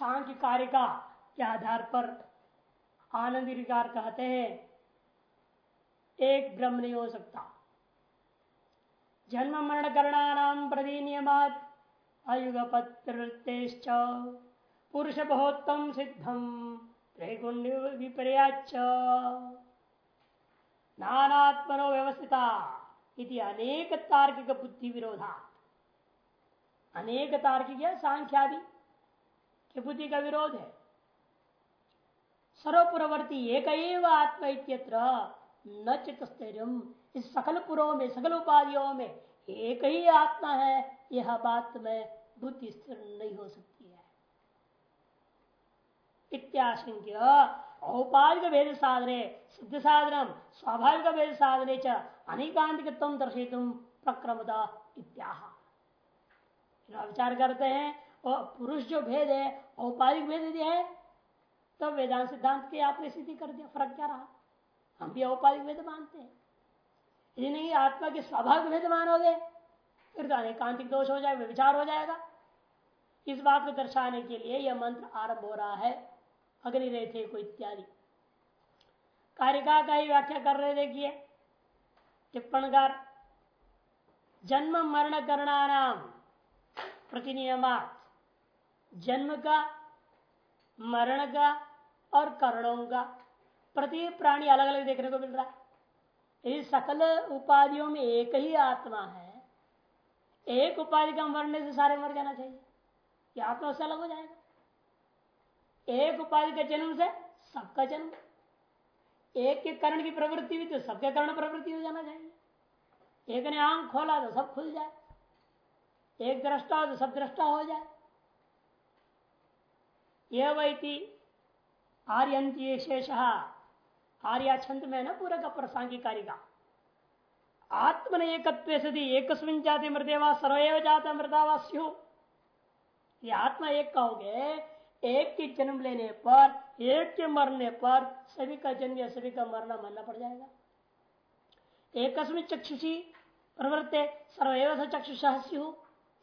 सांख्य कारिका के आधार पर आनंद विकार कहते हैं, एक ब्रह्म नहीं हो सकता। जन्म मरण करणानाम प्रति नियमात अयुगपत प्रवृत्तेश्च पुरुष बहुत्तम सिद्धम त्रैगुण्य विपर्याच नानात्मनो व्यवस्थिता इति अनेक तार्किक बुद्धि विरोधा अनेक तार्किक सांख्यादि के बुद्धि का विरोध है। सर्वपुरवर्ती एक आत्मा इत्यत्र न चित्तस्थैर्य इस सकल पुरों में, सकल उपाधियों में एक ही आत्मा है, यह बात में बुद्धि स्थिर नहीं हो सकती है। इत्याशंक्य, औपाधिक भेद साधने, सिद्ध साधन स्वाभाविक भेद साधने च अनेकांतिक दर्शित प्रक्रमता इत्याह। विचार करते हैं और पुरुष जो भेद है, औपाधिक भेद यदि है तो वेदांत सिद्धांत की आपने स्थिति कर दिया, फ़र्क क्या रहा? हम भी औपाधिक भेद मानते हैं। यदि नहीं, आत्मा के स्वाभाविक भेद मानोगे, फिर तो अनेकांतिक दोष हो जाएगा, विचार हो जाएगा। इस बात को दर्शाने के लिए यह मंत्र आरंभ हो रहा है अग्नि रहे थे कोई इत्यादि। कारिका का ही व्याख्या कर रहे देखिए। टिप्पणकार, जन्म मरण करना नाम प्रतिनियमात। जन्म का, मरण का और करणों का। प्रति प्राणी अलग अलग देखने को मिल रहा है। इस सकल उपाधियों में एक ही आत्मा है। एक उपाधि का मरने से सारे मर जाना चाहिए। यह आत्मा से अलग हो जाएगा। एक उपाधि के जन्म से सबका जन्म। एक के कर्ण की प्रवृत्ति भी तो सबके कर्ण प्रवृत्ति हो जाना चाहिए। एक ने आँख खोला तो सब खुल जाए। एक दृष्टा हो तो सब दृष्टा हो जाए। यह वही आर्यंती शेष आर्या छंद में ना पूरा का प्रसांगिकारी का आत्मन एक सदी एक जाति मृदेवा सर्वैव जाता मृदावास्यु ये आत्मा एक कहोगे एक के जन्म लेने पर एक के मरने पर सभी का जन्म या सभी का मरना मानना पड़ जाएगा एक चक्षुषी प्रवृत्ते सर्वैव चक्षुषा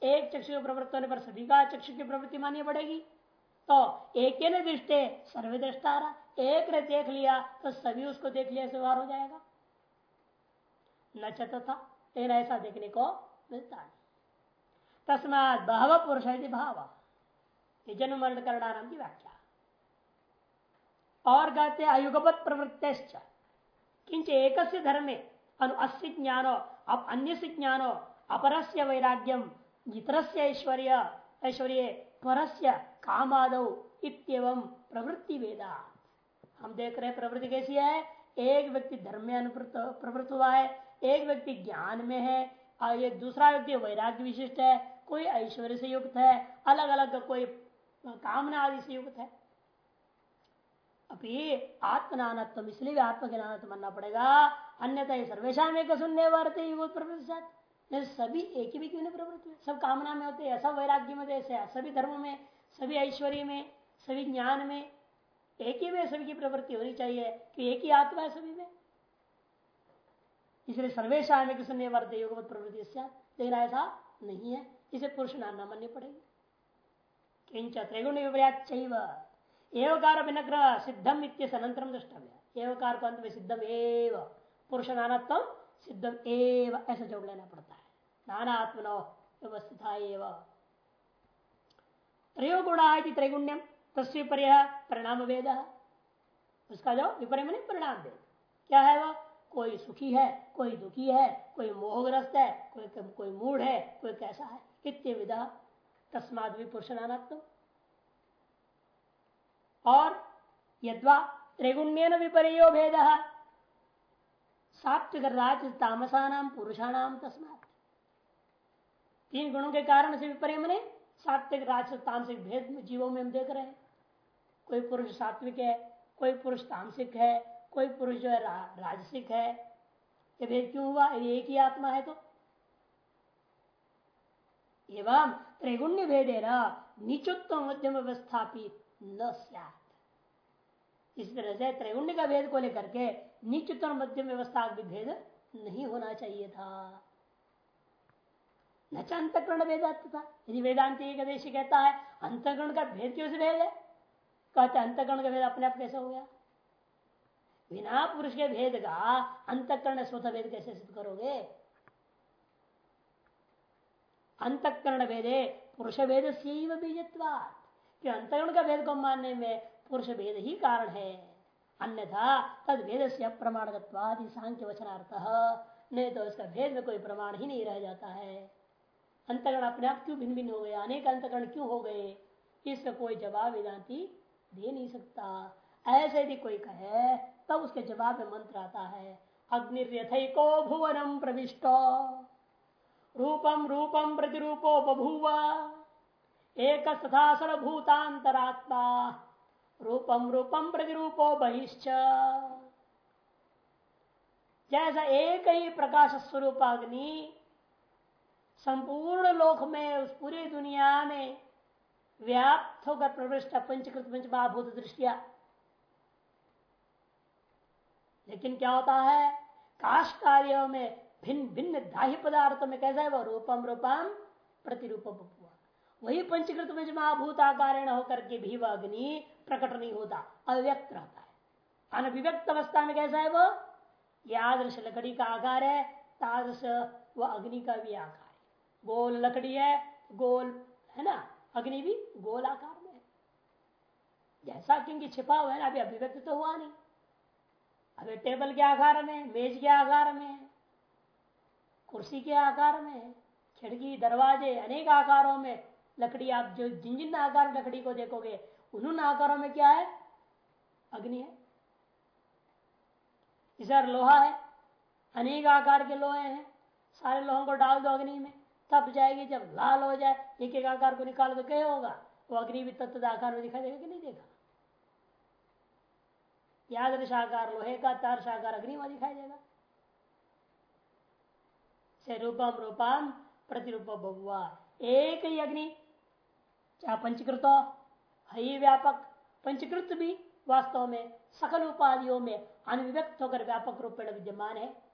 एक चक्षु के प्रवृत्त होने पर सभी का चक्षु की प्रवृत्ति माननी पड़ेगी तो एक ने दृष्टि सर्वे दृष्टा रहा एक ने देख लिया तो सभी उसको देख लिया से व्यवहार हो जाएगा। न चतथा लेकिन ऐसा देखने को मिलता नहीं तस्मात बहव पुरुष भाव। ये जन्म मरण करणाराम की व्याख्या। और कहते अयुगपत प्रवृत्त किंच एक धर्मे, अनु अस्य ज्ञानो अन्य ज्ञानो, अपरस्य वैराग्यम जितरस्य ऐश्वर्य ऐश्वर्य परस्य कामाद इतम प्रवृत्ति वेदा हम देख रहे प्रवृत्ति कैसी है? एक व्यक्ति धर्म में अनुवृत्त, प्रवृत्त हुआ है, एक व्यक्ति ज्ञान में है, और एक दूसरा व्यक्ति वैराग्य विशिष्ट है, कोई ऐश्वर्य से युक्त है अलग अलग कोई कामना आदि से युक्त है। अभी आत्मनानत्व इसलिए भी आत्म के नानत्व मानना पड़ेगा। अन्यथा सर्वेशा में सुनने वो सभी एक ही भी क्यों नहीं प्रवृत्ति सब कामना में होते सब वैराग्य में जैसे सभी धर्म में, सभी ऐश्वर्य में, सभी ज्ञान में एक ही में सभी की प्रवृत्ति होनी चाहिए कि एक ही आत्मा है सभी में। इसलिए सर्वेशा में किसी वर्त योगवत प्रवृत्ति लेकिन ऐसा नहीं है। इसे पुरुष नाम माननी पड़ेगी। किंच त्रिगुण विपर्याच एवकार सिद्धम इत्यनंतरम द्रष्टव्य एवकार को अंत में सिद्धम एव। पुरुष नानत्म सिद्धम एव। ऐसा जोड़ लेना पड़ता है। नानात्मनो व्यवस्थित त्रयो गुणा त्रैगुण्यम तस्वीर परिणाम वेद उसका जो विपर्य नहीं परिणाम वेद क्या है वह कोई सुखी है, कोई दुखी है, कोई मोहग्रस्त है, कोई कोई मूड है, कोई कैसा है इत्य विधा तस्माद पुरुष और यद्वा त्रिगुण्यन विपर्यो भेद सात्विक राज तामसा नाम पुरुषाणाम तस्मात। तीन गुणों के कारण से विपर्य मने सात्विक राज तामसिक भेद जीवों में हम देख रहे हैं। कोई पुरुष सात्विक है कोई पुरुष तामसिक है कोई पुरुष जो है रा, राजसिक है। ये भेद क्यों हुआ? ये एक ही आत्मा है तो। एवं त्रिगुण्य भेद है ना निचुत्व मध्यम व्यवस्थापित न इस तरह से त्रैगुण्य का भेद को लेकर के निश्चित और मध्यम व्यवस्था भी भेद नहीं होना चाहिए था। न अंतकरण था यदि वेदांत एक कहता है, अंतकरण का भेद क्यों से भेद है? कहते अंतकरण का भेद अपने आप कैसे हो गया? बिना पुरुष के भेद का अंतकरण स्वतः भेद कैसे सिद्ध करोगे? अंतकरण भेदे पुरुष भेद से बीजत्वाद कि अंतकरण का भेद को मानने में पुरुष भेद ही कारण है। अन्यथा तद भेद से अप्रमाणकत्वादि सांख्य वचनार्थ नहीं तो इसका भेद में कोई प्रमाण ही नहीं रह जाता है। अंतकरण अपने आप क्यों भिन्न भिन्न हो गए? अनेक अंतकरण क्यों हो गए? इसका कोई जवाब वेदांति दे नहीं सकता। ऐसे यदि कोई कहे, तब उसके जवाब में मंत्र आता है अग्निर्यथको भुवनम प्रविष्ट। रूपम रूपम प्रतिरूपो बभूव। एक तथा सर्वभूतांतरात्मा रूपम रूपम प्रतिरूपो बहिश्च। जैसा एक ही प्रकाश स्वरूप अग्नि संपूर्ण लोक में, उस पूरी दुनिया में व्याप्त होकर प्रविष्ट पंचकृत पंच महाभूत दृष्टिया। लेकिन क्या होता है काश कार्यों में, भिन्न भिन्न दाह्य पदार्थों में कैसा है, वह रूपम रूपम प्रतिरूप वही पंचकृत पंच महाभूत आकार होकर के भी वह अग्नि प्रकट नहीं होता, अव्यक्त रहता है। अनभिव्यक्त अवस्था में कैसा है वो? यादृश लकड़ी का आकार है, तादृश वह अग्नि का भी आकार। गोल लकड़ी है, गोल, है ना? अग्नि भी गोल आकार में है। जैसा क्योंकि छिपा हुआ है ना, अभी अभिव्यक्त तो हुआ नहीं। अभी टेबल के आकार में, मेज के आकार में, कुर्सी के आकार में, खिड़की, दरवाजे, अनेक आकारों में लकड़ी। आप जो जिन जिन आकार लकड़ी को देखोगे उन आकारों में क्या है? अग्नि है। इस लोहा है। अनेक आकार के लोहे हैं। सारे लोहों को डाल दो अग्नि में। तब जाएगी, जब लाल हो जाए, एक एक आकार को निकाल तो क्या होगा? वो अग्नि भी तत्व आकार में दिखाई देगा कि नहीं देगा? याद आकार, लोहे का, तार शाकार अग्नि में दिखाई देगा। से रूपम रूपम प्रतिरूप बहुआ एक ही अग्नि, चाहे पंचकृत है व्यापक। पंचकृत भी वास्तव में सकल उपाधियों में अनविव्यक्त होकर व्यापक रूप में विद्यमान है।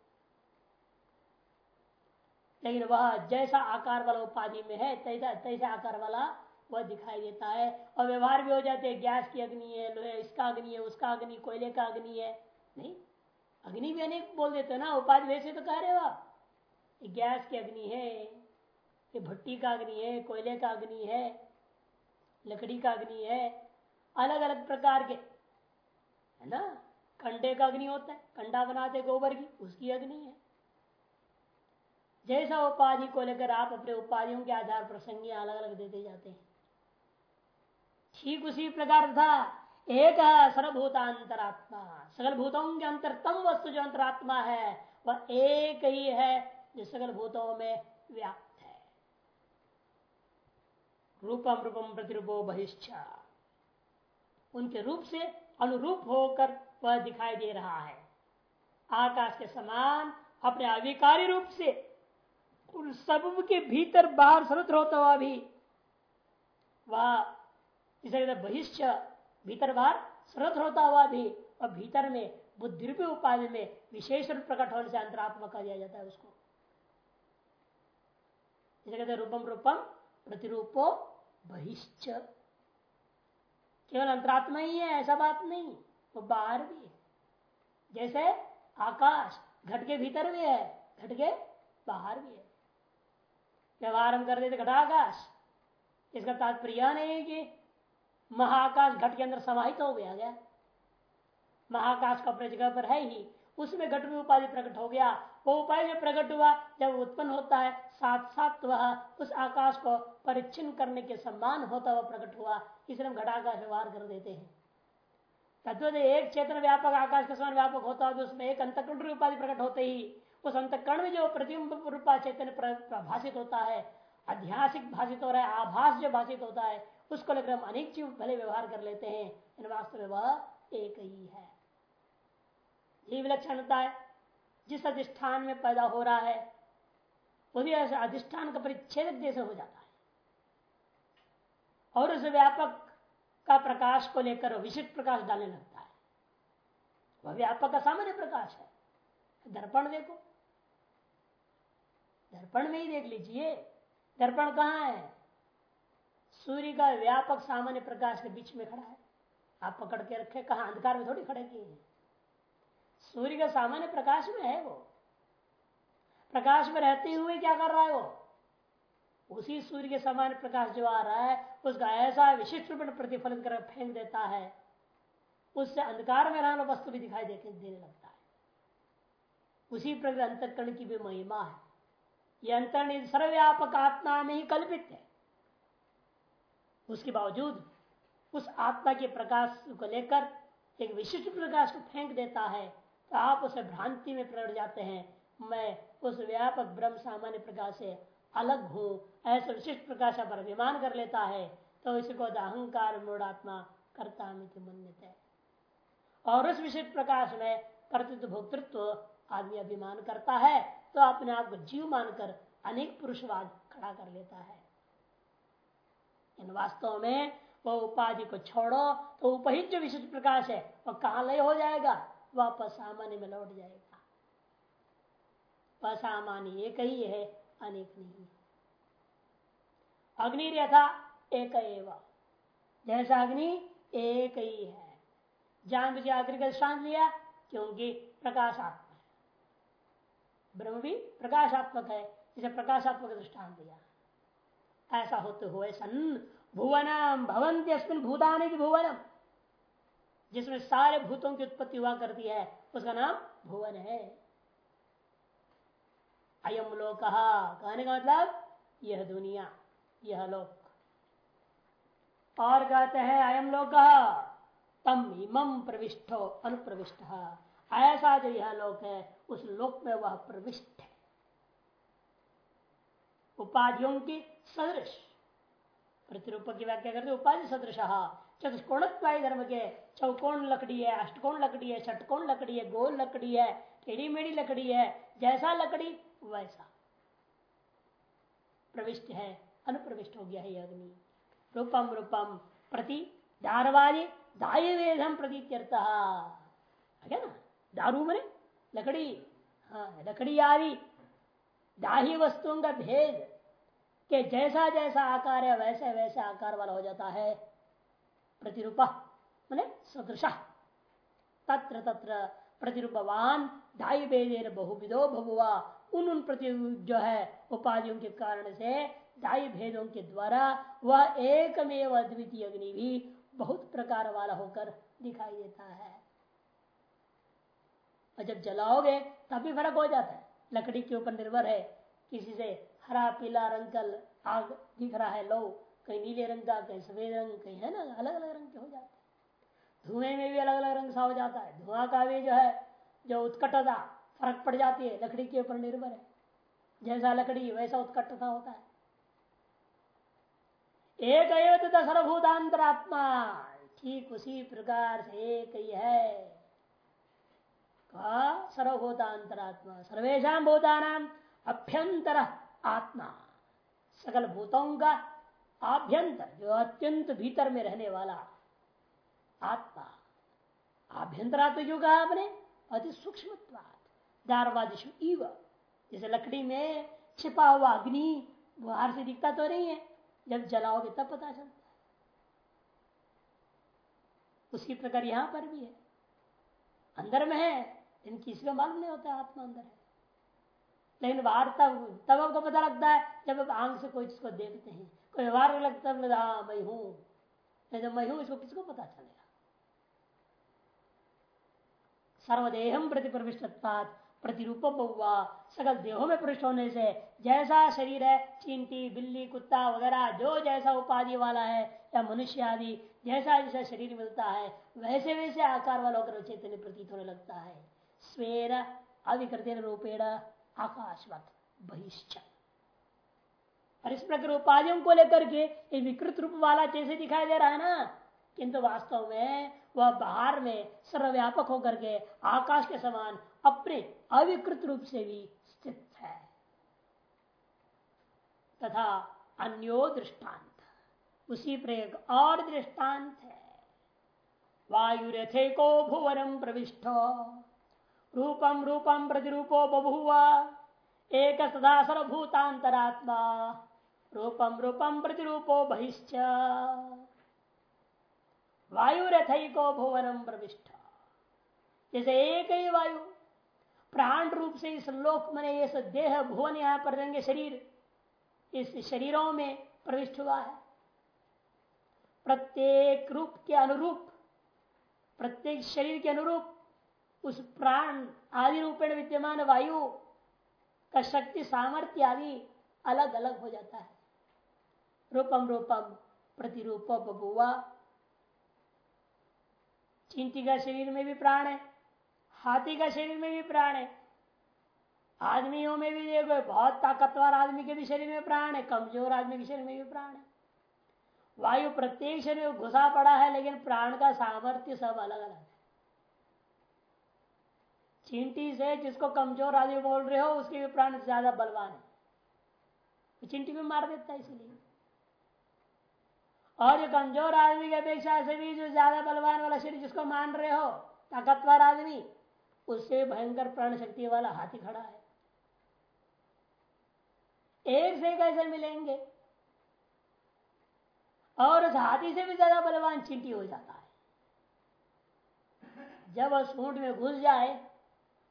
लेकिन वह जैसा आकार वाला उपाधि में है, तैसा तैसा आकार वाला वह दिखाई देता है। और व्यवहार भी हो जाते हैं, गैस की अग्नि है, लोहे, इसका अग्नि है, उसका अग्नि, कोयले का अग्नि है। नहीं, अग्नि भी अनेक बोल देते ना, उपाधि वैसे तो कह रहे हो आप। गैस की अग्नि है, ये भट्टी का अग्नि है, कोयले का अग्नि है, लकड़ी का अग्नि है अलग अलग प्रकार के, है ना? कंडे का अग्नि होता है, कंडा बनाते गोबर की, उसकी अग्नि है। जैसा उपाधि को लेकर आप अपने उपाधियों के आधार पर संज्ञा अलग अलग देते जाते हैं। ठीक उसी प्रकार था एक सर्वभूतांतरात्मा सकल भूतों के अंतरतम वस्तु जो अंतरात्मा है, वह एक ही है जो सकल भूतों में व्याप्त है। रूपम रूपम प्रतिरूपो बहिष्ठा उनके रूप से अनुरूप होकर वह दिखाई दे रहा है। आकाश के समान अपने अविकारी रूप से उन सब के भीतर बाहर सर्वत्र होता हुआ भी वह इसे बहिष्ठ भीतर बाहर सर्वत्र होता हुआ भी और भीतर में बुद्धि रूपी उपाधि में विशेष रूप प्रकट होने से अंतरात्मा कहा दिया जाता है उसको। इसे कहते रूपम रूपम प्रतिरूपो बहिश्च केवल अंतरात्मा ही है, ऐसा बात नहीं, वो तो बाहर भी है। जैसे आकाश घट के भीतर भी है, घट के बाहर भी है। व्यवहार हम कर देते घटाकाश। इसका तात्पर्य नहीं है कि महाकाश घट के अंदर समाहित हो गया गया महाकाश का अपने जगह पर है ही। उसमें घट में उपाधि प्रकट हो गया। वो उपाय जो प्रकट हुआ, जब उत्पन्न होता है साथ साथ वह उस आकाश को परिच्छिन्न करने के सम्मान होता हुआ प्रकट हुआ। इसलिए हम घटाकाश व्यवहार कर देते हैं। तत्व एक चेतन व्यापक आकाश के समान व्यापक होता है उसमें एक अंतकरण उपाधि प्रकट होते ही उस अंतकरण में जो प्रतिबिंब रूपा चेतन प्रभाषित होता है ऐतिहासिक भाषित हो रहा है, आभास जो भाषित होता है, उसको लेकर हम अनेक चीज़ भले व्यवहार कर लेते हैं वास्तव में वह एक ही है। ये विलक्षणता है, जिस अधिष्ठान में पैदा हो रहा है, वही अधिष्ठान का परिच्छेद जैसे हो जाता है। और उस व्यापक का प्रकाश को लेकर विशिष्ट प्रकाश डालने लगता है। वह व्यापक का सामान्य प्रकाश है। दर्पण देखो। दर्पण में ही देख लीजिए। दर्पण कहाँ है? सूर्य का व्यापक सामान्य प्रकाश के बीच में खड़ा है। आप पकड़ के रखे, कहा? अंधकार में थोड़ी खड़े किए सूर्य का सामान्य प्रकाश में है वो। प्रकाश में रहते हुए क्या कर रहा है वो? उसी सूर्य के सामान्य प्रकाश जो आ रहा है, उसका ऐसा विशिष्ट रूप में प्रतिफलित कर फेंक देता है। उससे अंधकार में रहना वस्तु भी दिखाई देने लगता है। उसी प्रकार अंतकरण की भी महिमा है। यह अंतरण सर्वव्यापक आत्मा में ही कल्पित। है उसके बावजूद उस आत्मा के प्रकाश को लेकर एक विशिष्ट प्रकाश को फेंक देता है तो आप उसे भ्रांति में प्रड़ जाते हैं। मैं उस व्यापक ब्रह्म सामान्य प्रकाश से अलग हूँ, ऐसे विशिष्ट प्रकाश पर अभिमान कर लेता है तो इसको अहंकार मूढ़ात्मा करता मन्यत। है और उस विशिष्ट प्रकाश में कर्तृत्व भोक्तृत्व आदमी अभिमान करता है तो अपने आप को जीव मानकर अनेक पुरुषवाद खड़ा कर लेता है। इन वास्तव में वो उपाधि को छोड़ो तो उपहित जो विशिष्ट प्रकाश है वो कहा लय हो जाएगा? वापस सामान्य में लौट जाएगा। असामान्य एक ही है, अनेक नहीं अग्नि यथा एक जैसा अग्नि एक ही है। जान बुझे अग्नि का दृष्टान लिया, क्योंकि प्रकाशात्मक है ब्रह्म भी प्रकाशात्मक है जिसे प्रकाशात्मक दृष्टान दिया। ऐसा होते हुए सन भुवनम, भवंती अस्मिन भूतान भुवनम, जिसमें सारे भूतों की उत्पत्ति हुआ करती है, उसका नाम भुवन है। अयम लोक, कहने का मतलब यह दुनिया, यह लोक। और कहते हैं अयम लोक, तम इमम प्रविष्टो, अनुप्रविष्ट। ऐसा जो यह लोक है उस लोक में वह प्रविष्ट है। उपाधियों की सदृश। प्रतिरूप की व्याख्या करते उपाधि सदृश। चतुष्कोण धर्म के चौकोण लकड़ी है, अष्टकोण लकड़ी है छठकोण लकड़ी है, गोल लकड़ी है टेढ़ी मेढ़ी लकड़ी है, जैसा लकड़ी वैसा। प्रविष्ट है, अनुप्रविष्ट हो गया है अग्नि। रूपम रूपम प्रति दारवादी दाय वेदम प्रतीत्यर्थ। है ना? दारू मने लकड़ी हाँ लकड़ी आदि, दाही वस्तुओं का भेद, के जैसा जैसा आकार है वैसे वैसे आकार वाला हो जाता है, प्रतिरूप, मैंने सदृश। तत्र तत्र प्रतिरूपवान ढाई भेदेर बहुविधो भगुआ उन उन प्रति जो है, उपाधियों के कारण से ढाई भेदों के द्वारा, वह एकमेव अद्वितीय अग्नि भी बहुत प्रकार वाला होकर दिखाई देता है। और जब जलाओगे तब भी फ़र्क हो जाता है। लकड़ी के ऊपर निर्भर है। किसी से हरा, पीला रंग का आग दिख रहा है, लो। कहीं नीले रंग का, कहीं सफ़ेद रंग, कहीं है ना अलग अलग रंग के हो जाते हैं। धुएँ में भी अलग अलग रंग सा हो जाता है। धुआँ का भी जो है, जो उत्कटता, फ़र्क पड़ जाती है। लकड़ी के ऊपर निर्भर है। जैसा लकड़ी, वैसा उत्कटता होता है। एक एवं सर्वभूतांतरात्मा ठीक उसी प्रकार से एक ही है। सर्वभूतांतरात्मा सर्वेशा भूतानाम अभ्यंतर आत्मा। सकल भूतों का आभ्यंतर, जो अत्यंत भीतर में रहने वाला आत्मा आभ्यंतर आत्मा क्यों कहा आपने? अति सूक्ष्म जैसे लकड़ी में छिपा हुआ अग्नि बाहर से दिखता तो नहीं है, जब जलाओगे तब पता चलता है। उसी प्रकार यहाँ पर भी है। अंदर में है लेकिन किसी को मालूम नहीं होता आत्मा अंदर। है लेकिन बाहर तब तब आपको पता लगता है जब आप आँख से कोई चीज़ को देखते हैं, कोई व्यवहार लगता है हाँ मैं हूँ। नहीं तो मैं हूँ, इसको किसको पता चलेगा? सर्वदेहम प्रति प्रविष्टत्वाद प्रतिरूप बहुआ सकल देहों में प्रविष्ट होने से जैसा शरीर है, चींटी, बिल्ली, कुत्ता वगैरह, जो जैसा उपाधि वाला है या मनुष्य आदि, जैसा जैसा शरीर मिलता है वैसे वैसे आकार वाला होकर चैतन्य प्रतीत होने लगता है। स्वेर अविकृत रूपेण आकाशवत बहिश्च। और इस प्रकार उपाधियों को लेकर के ये विकृत रूप वाला जैसे दिखाई दे रहा है ना, किंतु वास्तव में वह बाहर में सर्वव्यापक होकर के आकाश के समान अपने अविकृत रूप से भी स्थित है। तथा अन्यो दृष्टांत, उसी प्रयोग और दृष्टांत है। वायुरथे को भुवनम प्रविष्ट। रूपम रूपम प्रतिरूपो बभुआ एक सदा सर्वभूतांतरात्मा रूपम रूपम प्रतिरूपो बहिश्च। वायु रथको भुवनम प्रविष्ट। जैसे एक ही वायु, प्राण रूप से इस लोक मने, इस देह भुवन यहाँ पर रहेंगे शरीर, इस शरीरों में प्रविष्ट हुआ है। प्रत्येक रूप के अनुरूप, प्रत्येक शरीर के अनुरूप उस प्राण आदि रूपेण विद्यमान वायु का शक्ति, सामर्थ्य आदि अलग अलग हो जाता है। रूपम रूपम प्रतिरूप बबुआ चिंटी का शरीर में भी प्राण है, हाथी का शरीर में भी प्राण है, आदमियों में भी देखो, बहुत ताकतवर आदमी के भी शरीर में प्राण है, कमज़ोर आदमी के शरीर में भी प्राण है। वायु प्रत्येक शरीर में घुसा पड़ा है, लेकिन प्राण का सामर्थ्य सब अलग अलग है। चिंटी से जिसको कमज़ोर आदमी बोल रहे हो, उसके भी प्राण ज़्यादा बलवान है। तो चिंटी भी मार देता है इसलिए। और जो कमज़ोर आदमी की अपेक्षा से भी जो ज़्यादा बलवान वाला शरीर जिसको मान रहे हो, ताकतवर आदमी, उससे भयंकर प्राण शक्ति वाला हाथी खड़ा है। एक से कैसे मिलेंगे। और उस हाथी से भी ज़्यादा बलवान चिंटी हो जाता है। जब वह सूंड में घुस जाए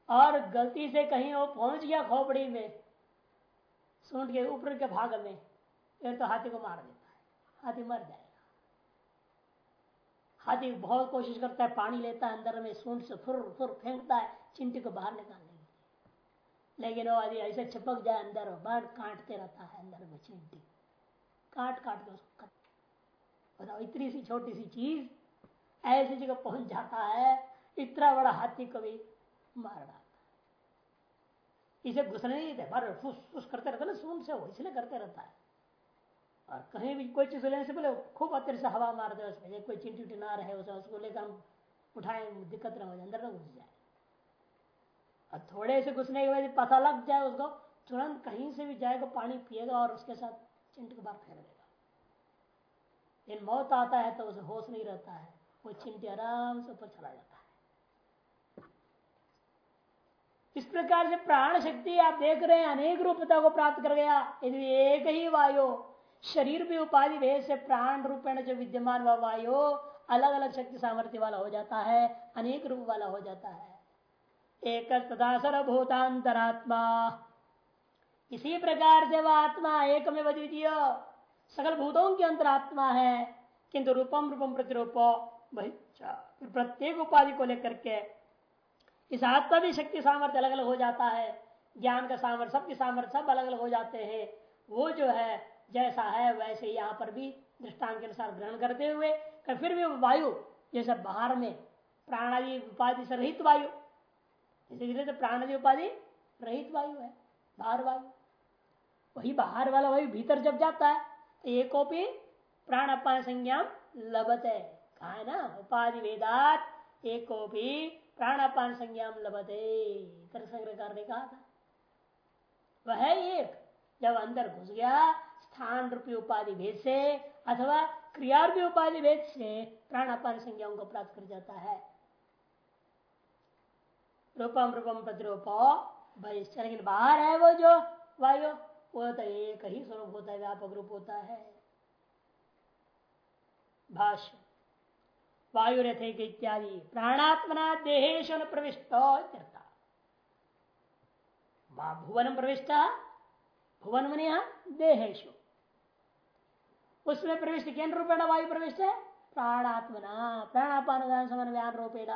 और गलती से कहीं वो पहुँच गया खोपड़ी में, सूंड के ऊपर के भाग में, फिर तो हाथी को मार देता है। हाथी मर जाएगा। हाथी बहुत कोशिश करता है, पानी लेता है अंदर में, सूंड से फुर फुर फेंकता है, चिंटी को बाहर निकालने के लिए। लेकिन वो आदि ऐसे चिपक जाए अंदर बाढ़ काटते रहता है अंदर में चिंटी। काट काट के उसको बताओ, इतनी सी छोटी सी चीज़ ऐसी जगह पहुँच जाता है, इतना बड़ा हाथी को भी मार डालता इसे घुसने नहीं देते बार फुस फुस करते रहता ना, सूंड से वो, इसलिए करते रहता है। और कहीं भी कोई चीज़ लेने से पहले खूब अतिर से हवा मार दे, उसमें कोई चिंटी उटी ना रहे, उसे, उसको लेकर हम उठाए, दिक्कत ना हो जाए, अंदर ना घुस जाए। और थोड़े से घुसने के बाद पता लग जाए उसको, तुरंत कहीं से भी जाएगा, पानी पिएगा और उसके साथ चिंटी को बाहर फेंक देगा। लेकिन मौत आता है तो उसे होश नहीं रहता है। वो चिंटी आराम से ऊपर चला जाता है। इस प्रकार से प्राण शक्ति आप देख रहे हैं, अनेक रूपता को प्राप्त कर गया। यदि एक ही वायु, शरीर भी उपाधि भेद से प्राण रूपेण जो विद्यमान व वायु अलग अलग शक्ति सामर्थ्य वाला हो जाता है, अनेक रूप वाला हो जाता है। एक तथा सर्वभूतांतरात्मा इसी प्रकार से वह आत्मा एक में द्वितीय। सकल भूतों की अंतरात्मा है, किंतु रूपम रूपम प्रतिरूप प्रत्येक उपाधि को लेकर के इस आत्मा भी शक्ति सामर्थ्य अलग अलग हो जाता है, ज्ञान का सामर्थ्य सबके सामर्थ्य सब अलग अलग हो जाते हैं। वो जो है, जैसा है, वैसे यहाँ पर भी दृष्टांत के अनुसार ग्रहण करते हुए फिर भी वायु जैसे बाहर में, प्राणादि उपाधि से रहित वायु। तो प्राणादि उपाधि, रहित वायु है, बाहर वायु। वही बाहर वाला वायु भीतर जब जाता है तो एको प्राण अपान संज्ञा लबत है कहा है ना, उपाधि वेदात एको भी प्राणापान संज्ञा लभते। संग्रह ने कहा था। वह एक, जब अंदर घुस गया स्थान रूपी उपाधि भेद से अथवा क्रिया रूपी उपाधि भेद से प्राणापान संज्ञाओं को प्राप्त कर जाता है। रूपम रूपम प्रतिरूप लेकिन बाहर है वो जो वायु, वो तो एक ही स्वरूप होता है, व्यापक रूप होता है। भाष्य। वायु रथे के इत्यादि। प्राणात्मना देहेश प्रविष्ट भुवन प्रविष्ट? भुवन मन देहेशु उसमें प्रविष्ट केन रूपेण वायु प्रविष्ट? है प्राणात्मना। प्राणापान समान व्यान रूपेण।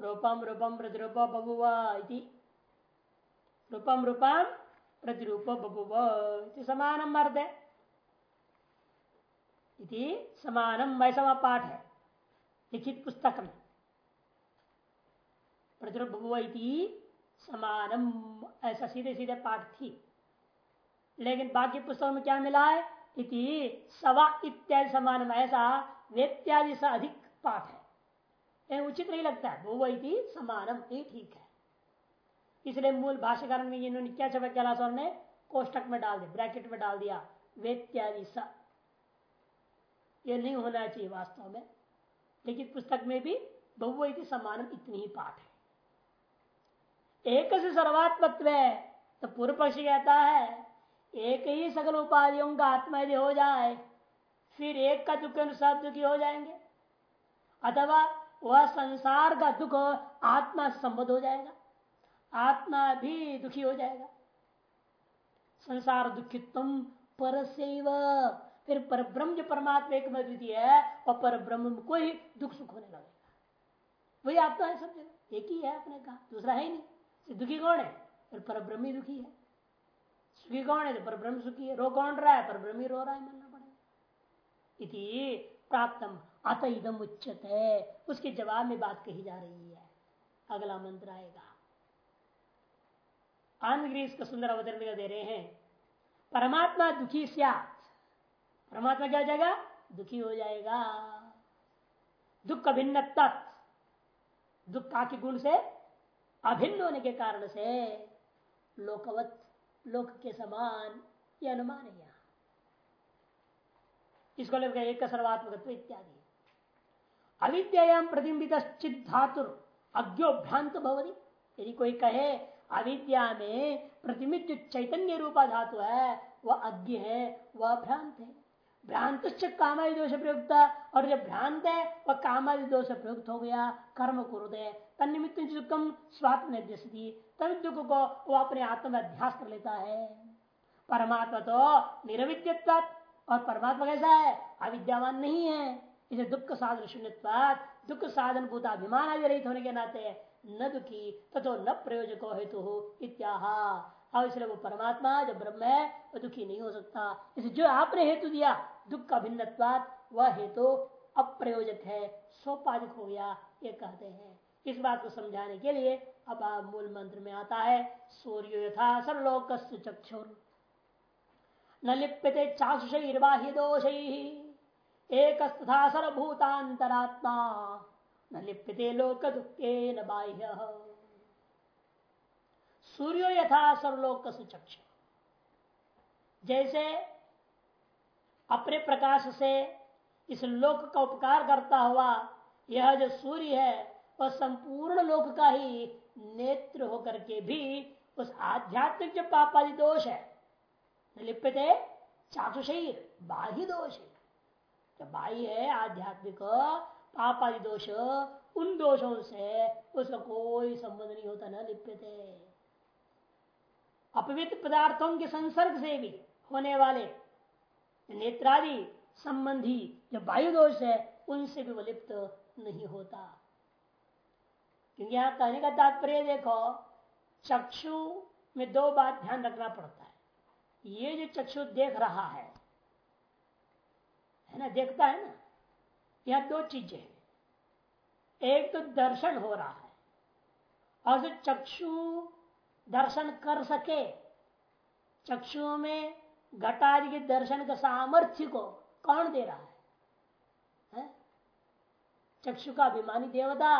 रूपम रूपम प्रतिरूप बभुव रूपम रूपम प्रतिरूप बभुव समानम अर्थ है इति समानम वैसा पाठ है। लिखित पुस्तक में। प्रतिरूप समानम ऐसा सीधे सीधे पाठ थी। लेकिन बाकी पुस्तकों में क्या मिला है? इति सवा इत्यादि समान ऐसा व्यत्यादि से अधिक पाठ है। उचित नहीं लगता है। भूव इति समानम, ये ठीक है। इसलिए मूल भाषाकार में इन्होंने क्या छपा, कैलाश ने कोष्टक में डाल दिया, ब्रैकेट में डाल दिया, वेत्यादि स ये नहीं होना चाहिए वास्तव में। लेकिन पुस्तक में भी बहु इति समानम इतनी ही पाठ है। एक से सर्वात्मत्व है तो पूर्व पक्ष कहता है, एक ही सकल उपाधियों का आत्मा यदि हो जाए, फिर एक का दुख अनुसार दुखी हो जाएँगे। अथवा वह संसार का दुख आत्मा संबद्ध हो जाएगा। आत्मा भी दुखी हो जाएगा। संसार दुखित्व पर फिर पर ब्रह्म जो परमात्मा एक द्वितीय है, और पर ब्रह्म को ही दुख सुख होने लगेगा वही आत्मा है सब जगह। एक ही है अपने कहा दूसरा है ही नहीं। दुखी कौन है? फिर पर ब्रह्म ही दुखी है। सुखी कौन है? तो पर ब्रह्म सुखी है। रो कौन रहा है? पर ब्रह्म ही रो रहा है मानना पड़ेगा। इति प्राप्तम अत इदम उच्चत है उसके जवाब में बात कही जा रही है। अगला मंत्र आएगा। आंध्र का सुंदर अवतरण दे रहे हैं। परमात्मा दुखी सियात परमात्मा क्या हो जाएगा? दुखी हो जाएगा। दुख भिन्न तत्व दुख का के गुण से अभिन्न होने के कारण से लोकवत, लोक के समान यह अनुमान है यहाँ। इसको लेकर एक सर्वात्मक इत्यादि। अविद्याम प्रतिबिंबित चित धातुर अज्ञोभ्रांत भवनी यदि कोई कहे, अविद्या में प्रतिमित चैतन्य रूपा धातु है, वह अज्ञ है, वह भ्रांत है। भ्रांत कामादि दोष प्रयुक्त, और जब भ्रांत है, वह कामादि दोष प्रयुक्त हो गया, कर्म कुरुदे तनिमित्त दुखम स्वात्म तब दुख को वो अपने आत्मा में अध्यास कर लेता है। परमात्मा तो निरविद्यत्व और परमात्मा कैसा है? अविद्यावान नहीं है। इसे दुख साधन शून्य दुख साधन भूता अभिमान आदि रहित होने के नाते, न दुखी तथो न प्रयोजको हेतु इत्याह। और इसलिए वो परमात्मा जो ब्रह्म है वो दुखी नहीं हो सकता। इसे जो आपने हेतु दिया, दुख का भिन्न वह हेतु अप्रयोजक है, सोपाधिक हो गया, ये कहते हैं। इस बात को समझाने के लिए अब आप मूल मंत्र में आता है, सूर्य यथा सर्वलोक चक्षुर। न लिप्यते चाक्षुषैर्बाह्य दोष एक सर्वभूतांतरात्मा न लिप्यते लोक दुखे न बाह्य। सूर्यो यथा सर्वलोक चक्षु। जैसे अपने प्रकाश से इस लोक का उपकार करता हुआ यह जो सूर्य है, वह संपूर्ण लोक का ही नेत्र होकर के भी उस आध्यात्मिक जो पापादि दोष है, लिप्यते चाक्षुषीर बाह्य दोष है। जो बाह्य है, आध्यात्मिक पापादि दोष, उन दोषों से उसका कोई संबंध नहीं होता, न लिप्यते। अपवित्र पदार्थों के संसर्ग से भी होने वाले नेत्रादि संबंधी जो वायु दोष है, उनसे भी विलिप्त नहीं होता। क्योंकि यहाँ कहने का तात्पर्य देखो, चक्षु में दो बात ध्यान रखना पड़ता है। ये जो चक्षु देख रहा है है ना, देखता है ना, यह दो चीज़ें हैं। एक तो दर्शन हो रहा है, और जो चक्षु दर्शन कर सके। चक्षुओं में घटादि के दर्शन का सामर्थ्य को कौन दे रहा है, है? चक्षु का अभिमानी देवता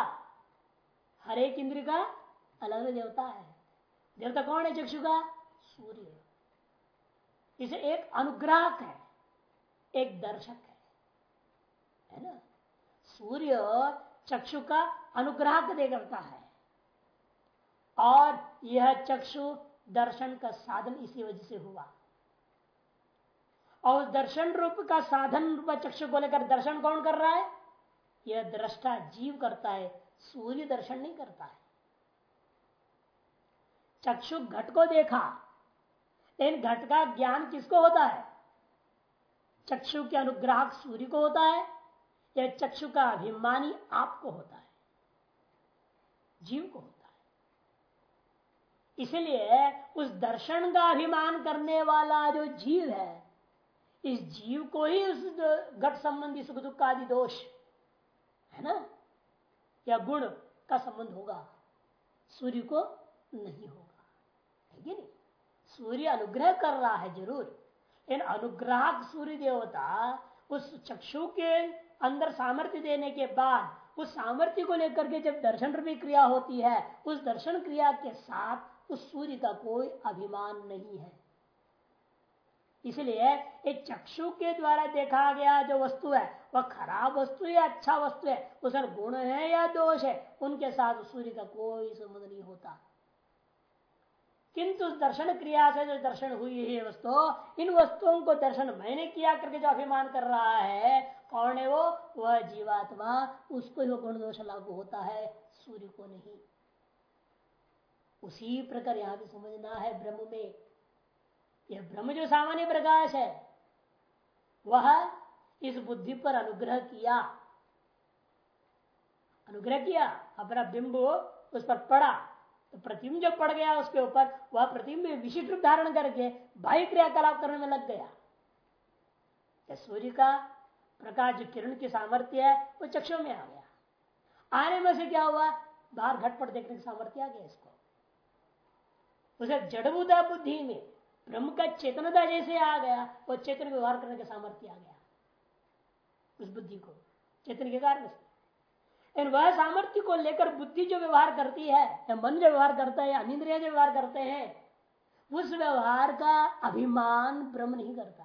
हर एक इंद्र का अलग अलग देवता है। देवता कौन है चक्षु का? सूर्य। इसे एक अनुग्राहक है एक दर्शक है। है ना? सूर्य चक्षु का अनुग्राहक दे करता है। और यह चक्षु दर्शन का साधन इसी वजह से हुआ। और दर्शन रूप का साधन रूप चक्षु को लेकर दर्शन कौन कर रहा है? यह दृष्टा जीव करता है, सूर्य दर्शन नहीं करता है। चक्षु घट को देखा, लेकिन घट का ज्ञान किसको होता है? चक्षु के अनुग्राहक सूर्य को होता है, या चक्षु का अभिमानी आपको होता है? जीव को होता है। इसलिए उस दर्शन का अभिमान करने वाला जो जीव है, इस जीव को ही उस घट संबंधी सुख दुख आदि दोष, है ना? या गुण का संबंध होगा। सूर्य को नहीं होगा। है नहीं? सूर्य अनुग्रह कर रहा है ज़रूर। इन अनुग्राहक सूर्य देवता उस चक्षु के अंदर सामर्थ्य देने के बाद, उस सामर्थ्य को लेकर के जब दर्शन रूपी क्रिया होती है, उस दर्शन क्रिया के साथ उस सूर्य का कोई अभिमान नहीं है। इसलिए एक चक्षु के द्वारा देखा गया जो वस्तु है, वह खराब वस्तु है अच्छा वस्तु है, उसका गुण है या दोष है, उनके साथ सूर्य का कोई संबंध नहीं होता। किंतु दर्शन क्रिया से जो दर्शन हुई है वस्तु, इन वस्तुओं को दर्शन मैंने किया करके जो अभिमान कर रहा है, कौन है वो? वह जीवात्मा, उसको ही गुण दोष लागू होता है, सूर्य को नहीं। उसी प्रकार यहाँ भी समझना है ब्रह्म में। यह ब्रह्म जो सामान्य प्रकाश है, वह इस बुद्धि पर अनुग्रह किया। अनुग्रह किया, अपना बिंब उस पर पड़ा तो प्रतिबिंब जो पड़ गया उसके ऊपर, वह प्रतिबिंब विशिष्ट रूप धारण करके बाह्य क्रियाकलाप करने में लग गया। सूर्य का प्रकाश जो किरण की सामर्थ्य है, वो चक्षु में आ गया। आने में से क्या हुआ? बाहर घटपट देखने की सामर्थ्य आ गया इसको। उसे जड़बूता बुद्धि में ब्रह्म का चेतनता जैसे आ गया, वो चेतन व्यवहार करने का सामर्थ्य आ गया। उस बुद्धि को, चेतन के कारण से। वह सामर्थ्य को लेकर बुद्धि जो व्यवहार करती है, या मन जो व्यवहार करता है अनिंद्रिय जो व्यवहार करते हैं, उस व्यवहार का अभिमान ब्रह्म नहीं करता।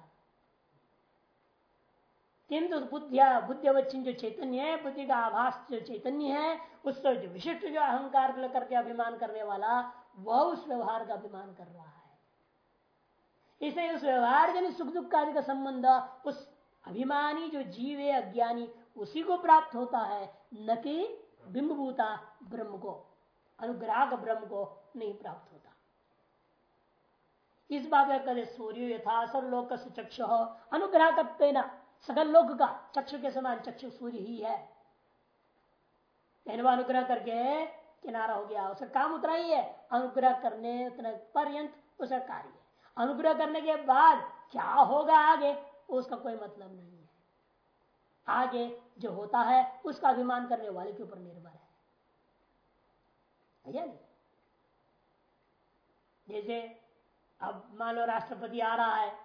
किंतु बुद्धिया बुद्धिवचिन जो चैतन्य है, बुद्धि का आभास जो चैतन्य है, उससे जो विशिष्ट जो अहंकार लेकर के अभिमान करने वाला वह उस व्यवहार का अभिमान कर रहा है। इसे उस व्यवहार जन सुख दुख आदि का संबंध, उस अभिमानी जो जीव है, अज्ञानी, उसी को प्राप्त होता है, न कि बिंबभूता ब्रह्म को अनुग्राहक ब्रह्म को नहीं प्राप्त होता। इस बात का कदे सूर्य यथा सर्वलोक चक्ष, अनुग्रह सकल लोक का चक्षु के समान चक्षु सूर्य ही है। अनुग्रह करके किनारा हो गया उसका काम उतना ही है। अनुग्रह करने पर्यंत उसका कार्य है। अनुग्रह करने के बाद क्या होगा आगे, उसका कोई मतलब नहीं है। आगे जो होता है, उसका अभिमान करने वाले के ऊपर निर्भर है। जैसे अब मान लो राष्ट्रपति आ रहा है,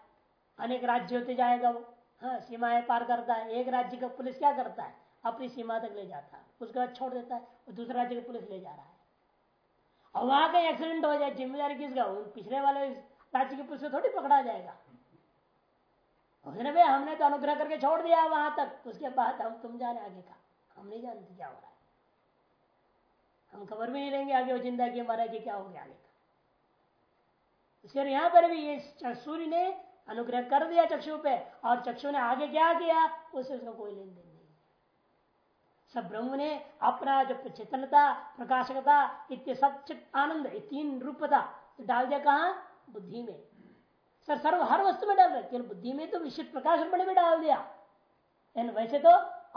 अनेक राज्य होते जाएगा वो। हाँ सीमाएँ पार करता है, एक राज्य का पुलिस क्या करता है? अपनी सीमा तक ले जाता है। उसके बाद छोड़ देता है दूसरे राज्य का पुलिस ले जा रहा है। और वहाँ का एक्सीडेंट हो जाए, ज़िम्मेदारी किसका? पिछले वाले राज्य की पुलिस थोड़ी पकड़ा जाएगा। भाई हमने तो अनुग्रह करके छोड़ दिया वहाँ तक। उसके बाद हम तुम जाने आगे का। हम नहीं जानते क्या हो रहा है। हम खबर भी नहीं लेंगे आगे वो ज़िंदा की मरा की क्या हो गया आगे का। उसके यहाँ पर भी ये सूर्य ने अनुग्रह कर दिया चक्षु पे। और चक्षु ने आगे क्या किया? उससे उसका कोई लेन देन सब ब्रह्म ने अपना जो चेतनता, प्रकाशकता इतने सब आनंद तीन रूपता डाल दिया कहा? बुद्धि में। सर, सर्व, हर वस्तु में डाल रहे बुद्धि में तो विशिष्ट प्रकाश रूप में डाल दिया। इन वैसे तो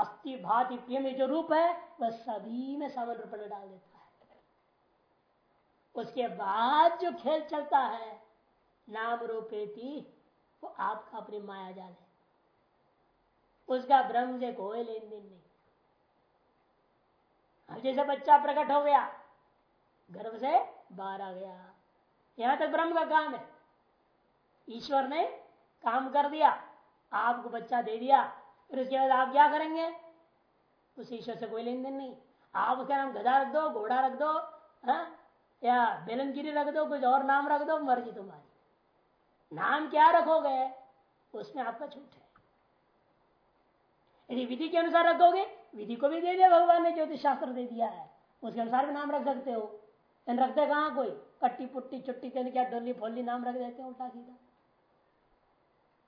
अस्थि, भाति प्रिय में जो रूप है, वह सभी में सामान्य रूप में डाल देता है। उसके बाद जो खेल चलता है, नाम रूपेती, वो आपका अपनी माया जाल है। उसका ब्रह्म से कोई लेन देन नहीं। जैसे बच्चा प्रकट हो गया, गर्भ से बाहर आ गया। यहाँ तक ब्रह्म का काम है। ईश्वर ने काम कर दिया, आपको बच्चा दे दिया, फिर उसके बाद आप क्या करेंगे? उस ईश्वर से कोई लेन देन नहीं। आप उसका नाम गधा रख दो, घोड़ा रख दो, हा? या बेलनगिरी रख दो, कुछ और नाम रख दो, मर्ज़ी तुम्हारी। नाम क्या रखोगे? उसमें आपका छूट है। यदि विधि के अनुसार रखोगे विधि को भी दे दिया, भगवान ने ज्योतिष शास्त्र दे दिया है, उसके अनुसार भी नाम रख सकते हो। लेकिन रखते कहा कोई? कट्टी, पुट्टी, चुट्टी कहने क्या, डोली, फोली नाम रख देते हैं, उल्टा सीधा।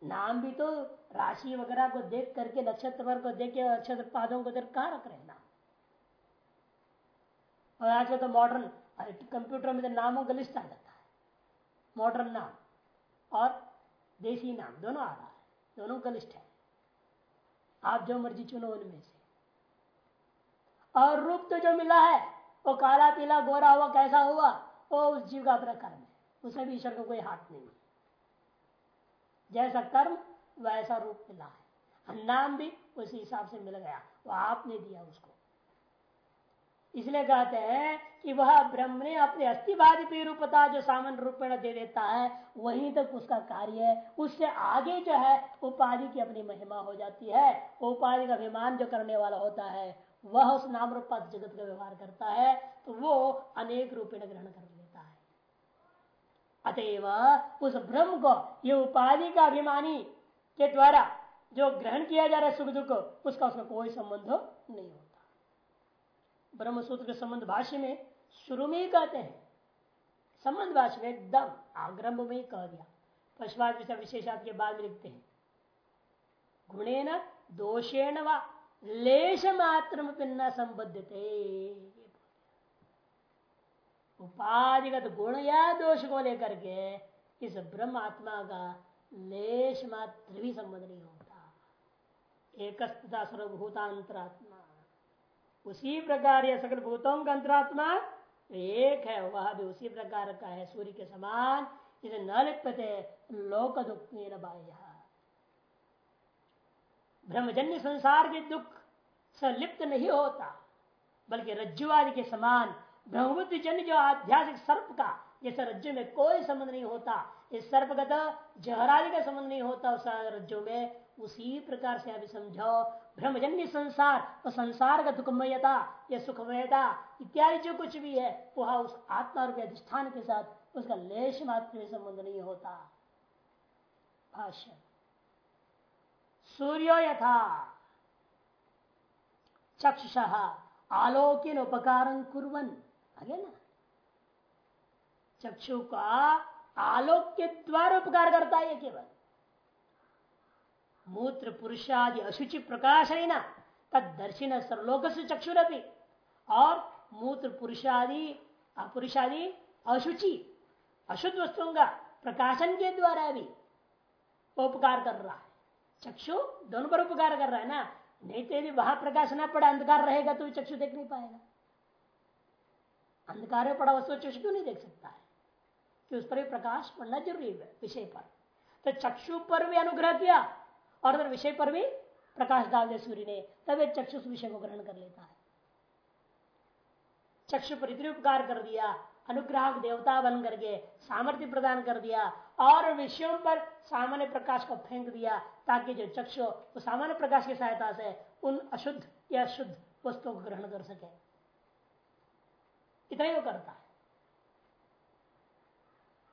नाम भी तो राशि वगैरह को देख करके, नक्षत्र वर्ग को देख के, नक्षत्र पादों को देख, कहा रख रहे नाम? और आजकल तो मॉडर्न कंप्यूटर में तो नामों का लिस्ट आ जाता है। मॉडर्न नाम और देसी नाम, दोनों आ रहा है, दोनों का लिस्ट है। आप जो मर्ज़ी चुनो उनमें से। और रूप तो जो मिला है, वो काला, पीला, गोरा हुआ कैसा हुआ, वो उस जीव का अपना कर्म है। उसमें भी ईश्वर का कोई हाथ नहीं जैसा कर्म, वैसा रूप मिला है। नाम भी उसी हिसाब से मिल गया। वो आपने दिया उसको। इसलिए कहते हैं कि वह ब्रह्म ने अपने अस्थिवादी रूपता जो सामान्य रूप में दे देता है, वहीं तक उसका कार्य है। उससे आगे जो है, उपाधि की अपनी महिमा हो जाती है। उपाधि का अभिमान जो करने वाला होता है वह उस नाम रूप जगत का व्यवहार करता है तो वो अनेक रूपेण ग्रहण कर लेता है। अतएव उस ब्रह्म को, ये उपाधि का अभिमानी के द्वारा जो ग्रहण किया जा रहा है सुख दुख उसका उसका कोई संबंध नहीं होता। ब्रह्म सूत्र के संबंध भाष्य में शुरू में ही कहते हैं। संबंध भाष्य में एकदम आग्रम में ही कह दिया। विषय विशेषाद के बाद में लिखते हैं। गुणेन दोषेण व लेश मात्र न संबद्धते उपाधिगत गुण या दोष को लेकर के इस ब्रह्म आत्मा का लेश मात्र भी संबंध नहीं होता। एक सर्वभूतांतरात्मा। उसी प्रकार यह सकल भूतों का अंतरात्मा एक है, वह भी उसी प्रकार का है, सूर्य के समान, इसे न लिप्यते लोक दुख ब्रह्मजन्य संसार के दुख लिप्त नहीं होता, बल्कि रज्जुवादि के समान ब्रह्मबुद्धि जन जो आध्यात्मिक सर्प का, जैसे रज्जु में कोई संबंध नहीं होता, इस सर्पगत जहरादि का संबंध नहीं होता, उस रज्जु में उसी प्रकार से अभी समझो, ब्रह्मजन्य संसार और संसार का दुखमयता, या सुखमयता इत्यादि जो कुछ भी है, वह उस आत्मा रूपी अधिष्ठान के साथ उसका लेश मात्र में संबंध नहीं होता। भाष्य। सूर्यो यथा चक्षुष। आलोकिन उपकार कुरन आगे ना चक्षु का आलोक के द्वारा उपकार करता है केवल। मूत्र पुरुषादि अशुचि प्रकाश है ना तद दर्शिन सर्वलोक से चक्षुरपि। और मूत्र पुरुषादि पुरुषादि अशुचि अशुद्ध वस्तुओं का प्रकाशन के द्वारा भी उपकार कर रहा है। चक्षु दोनों पर उपकार कर रहा है ना? नहीं तो यदि वहाँ प्रकाश न पड़ा, अंधकार रहेगा तो चक्षु देख नहीं पाएगा। अंधकार में पड़ा वस्तु चक्षु क्यों नहीं देख सकता है? कि उस पर भी प्रकाश पड़ना ज़रूरी है, विषय पर। तो चक्षु पर भी अनुग्रह किया, और अगर विषय पर भी प्रकाश डाल दे सूर्य ने, तब एक चक्षु उस विषय को ग्रहण कर लेता है। चक्षु पर इतनी उपकार कर दिया अनुग्रह देवता बन करके सामर्थ्य प्रदान कर दिया, और विषयों पर सामान्य प्रकाश को फेंक दिया ताकि जो चक्षु वो सामान्य प्रकाश की सहायता से उन अशुद्ध या शुद्ध वस्तुओं को ग्रहण कर सके। इतना ही वो करता है।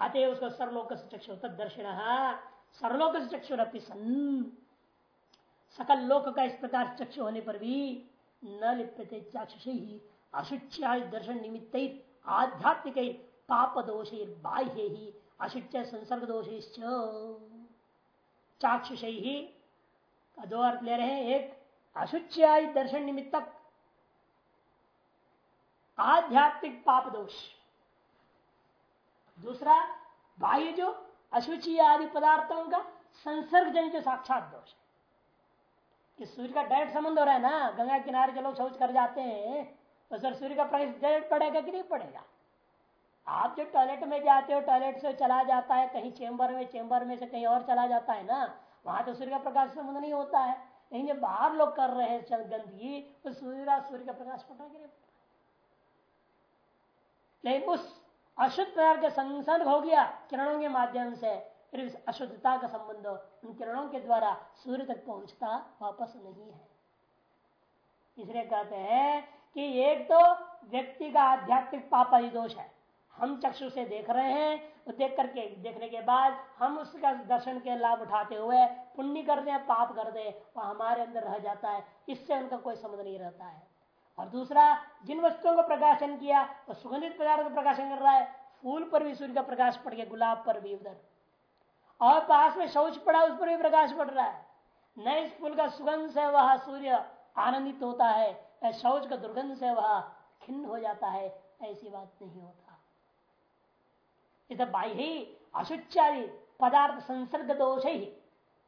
अतः उसको सर्वलोक से चक्षु दर्शन सर्वलोक से चक्षुरपि सन सकल लोक का इस प्रकार चक्षु होने पर भी न लिप्यते चाक्षुष ही अशुच्या दर्शन निमित्त आध्यात्मिक पाप दोष बाह्य ही अशुच्य संसर्ग दोष चाक्षुष ही दो अर्थ ले रहे हैं एक अशुच्याय दर्शन निमित्तक आध्यात्मिक पाप दोष दूसरा, बाह्य जो अशुचि आदि पदार्थों का संसर्ग जन जो साक्षात दोष। कि सूर्य का डायरेक्ट संबंध हो रहा है ना, गंगा किनारे जो लोग शौच कर जाते हैं तो सर सूर्य का प्रकाश डायरेक्ट पड़ेगा कि नहीं पड़ेगा? आप जो टॉयलेट में जाते हो टॉयलेट से चला जाता है, कहीं चेंबर में चेंबर में से कहीं और चला जाता है ना, वहाँ तो सूर्य का प्रकाश संबंध नहीं होता है। लेकिन जब बाहर लोग कर रहे हैं गंदगी तो सूर्य सूर्य का प्रकाश पड़ रहा है लेकिन उस अशुद्ध पदार्थ का संसर्ग हो गया किरणों के माध्यम से, फिर इस अशुद्धता का संबंध उन किरणों के द्वारा सूर्य तक पहुँचता वापस नहीं है। इसलिए कहते हैं कि एक तो व्यक्ति का आध्यात्मिक पापा दोष है। हम चक्षु से देख रहे हैं तो देख करके, देखने के बाद हम उसका दर्शन के लाभ उठाते हुए पुण्य कर दे, पाप कर दे, वह हमारे अंदर रह जाता है। इससे उनका कोई संबंध नहीं रहता है। और दूसरा, जिन वस्तुओं को प्रकाशन किया वो सुगंधित पदार्थ का प्रकाशन कर रहा है। फूल पर भी सूर्य का प्रकाश पड़ गया, गुलाब पर भी उधर। और पास में शौच पड़ा, उस पर भी प्रकाश पड़ रहा है। न इस फूल का सुगंध से वह सूर्य आनंदित होता है शौच का दुर्गंध से वह खिन्न हो जाता है, ऐसी बात नहीं होता। बाह्य अशुचारी पदार्थ संसर्ग दोष ही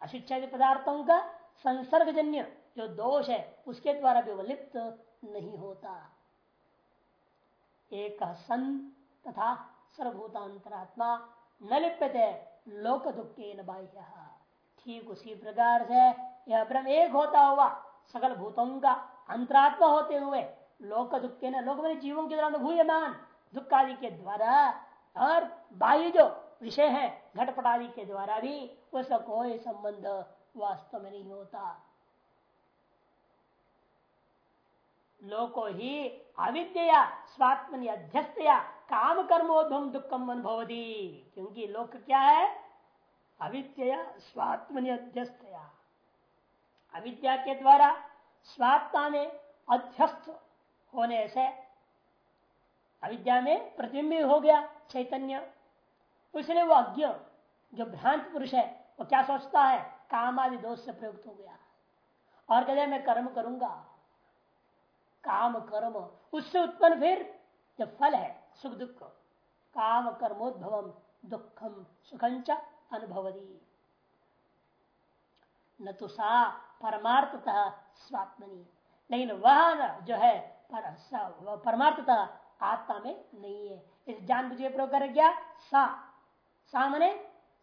अशुचारी पदार्थों का संसर्गजन्य जो दोष है, उसके द्वारा भी वलिप्त नहीं होता। एक सन तथा सर्वभूतांतरात्मा न लिप्यते लोक दुख न बाह्य। ठीक उसी प्रकार से यह ब्रह्म एक होता हुआ सकल भूतों का अंतरात्मा होते हुए लोक दुख के लोक जीवों के द्वारा अनुभूयमान दुख आदि के द्वारा और बाह्य जो विषय है घटपट आदि के द्वारा भी उसका कोई संबंध वास्तव में नहीं होता। लोको ही अविद्या, स्वात्मनि अध्यस्तया काम कर्मोद्भम दुखम अनुभवती। क्योंकि लोक क्या है? अविद्या, स्वात्मनि अध्यस्तया। अविद्या के द्वारा स्वात्मा में अध्यस्त होने से अविद्या में प्रतिबिंब हो गया। चैतन्य। उसने वो अज्ञ जो भ्रांत पुरुष है वो क्या सोचता है? काम आदि दोष से प्रयुक्त हो गया। और कहते मैं कर्म करूँगा। काम कर्म उससे उत्पन्न फिर जो फल है सुख दुख। काम कर्मोद्भव दुखम सुखंच अनुभवती। न तो सा परमार्थतः स्वात्मनी लेकिन वह जो है पर, परमार्थतः आत्मा में नहीं है। जान बुझे प्रयोग कर क्या? सा। सा मने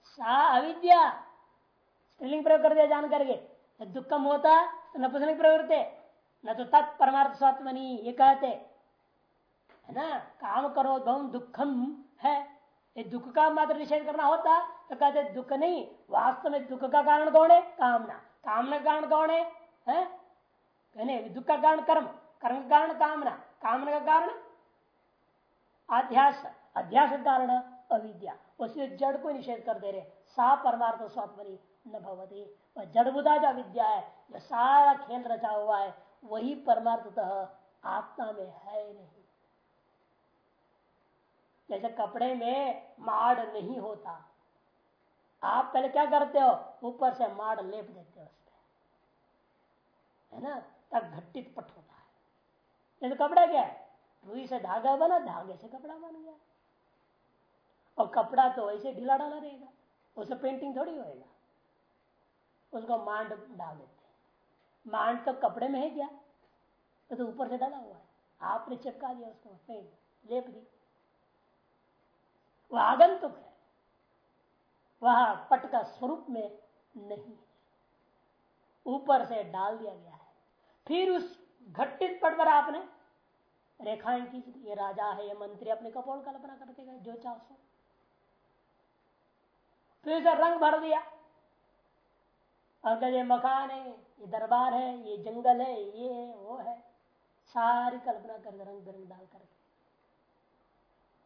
सा अविद्या। स्त्रीलिंग प्रयोग कर दिया जान करके। दुखम होता तो नपुसलिंग प्रयोग करते। न तो तत्परमार्थ स्वात्मनी ये कहते। है ना? काम करो बहुत दुखम है। ये दुख का मात्र निषेध करना होता तो कहते दुख नहीं वास्तव में दुख का कारण कौन है? कामना। कामना कारण कौन है, है? दुख का कारण कर्म। कर्म का कारण कामना। कामना का कारण अध्यास अध्यास कारण अविद्या। उसी जड़ को निषेध कर दे रहे सा परमार्थ स्वात्मनी न भवती। वह जड़बुदा जो विद्या है, जो सारा खेल रचा हुआ है, वही परमार्थतः आत्मा में है नहीं। जैसे कपड़े में माड़ नहीं होता, आप पहले क्या करते हो? ऊपर से माड़ लेप देते हो उस पर है ना? तब घट्टित पट होता है। जैसे कपड़ा क्या है? रुई से धागा बना धागे से कपड़ा बन गया और कपड़ा तो वैसे ढीला डाला रहेगा उसे पेंटिंग थोड़ी होएगा। उसको मांड डाल देते मांड तो कपड़े में है क्या? तो, तो ऊपर से डाला हुआ है। आपने चिपका दिया उसको पेंट लेप दी। वह आगंतुक है। वह पट का स्वरूप में नहीं ऊपर से डाल दिया गया है। फिर उस घटित पट पर आपने रेखाएँ की ये राजा है, ये मंत्री अपने कपोल कल्पना करके गए, जो चाह सो। फिर रंग भर दिया। और ये मकान है, ये दरबार है, ये जंगल है, ये है, वो है। सारी कल्पना कर रंग बिरंग डाल करके।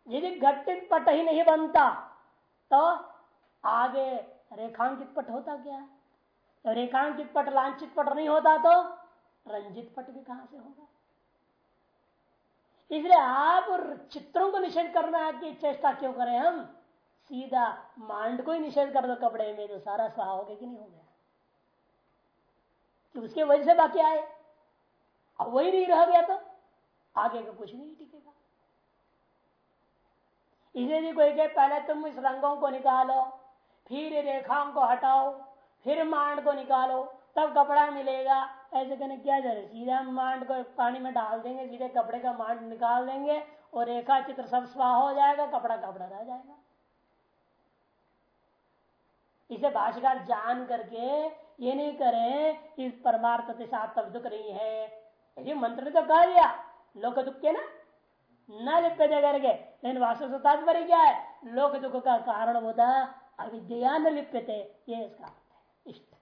यदि घटित पट ही नहीं बनता तो आगे रेखांकित पट होता क्या? तो रेखांकित पट, लांछित पट नहीं होता तो रंजित पट भी कहाँ से होगा? इसलिए आप चित्रों को निषेध करना की चेष्टा क्यों करें हम? सीधा मांड को ही निषेध कर दो कपड़े में तो सारा सहा हो गया कि नहीं हो गया? कि उसके वजह से बाकी आए। अब वही नहीं रह गया तो आगे का कुछ नहीं टिकेगा। इसे भी कोई कहे, पहले तुम इस रंगों को निकालो, फिर रेखाओं को हटाओ, फिर मांड को निकालो तब कपड़ा मिलेगा। ऐसे करने क्या ज़रूरत सीधा मांड को पानी में डाल देंगे, सीधे कपड़े का मांड निकाल देंगे और रेखा चित्र सब स्वाह हो जाएगा, कपड़ा कपड़ा रह जाएगा। इसे भाषाकार जान करके ये नहीं करें कि परमार्थ के साथ तब दुख रही है। यदि मंत्र ने तो कह दिया, लोक दुख के ना? न लिप्य करके। लेकिन वास्तव तात्पर्य क्या है? लोक दुख का कारण होता अविद्या न लिप्यते, ये इसका अर्थ इष्ट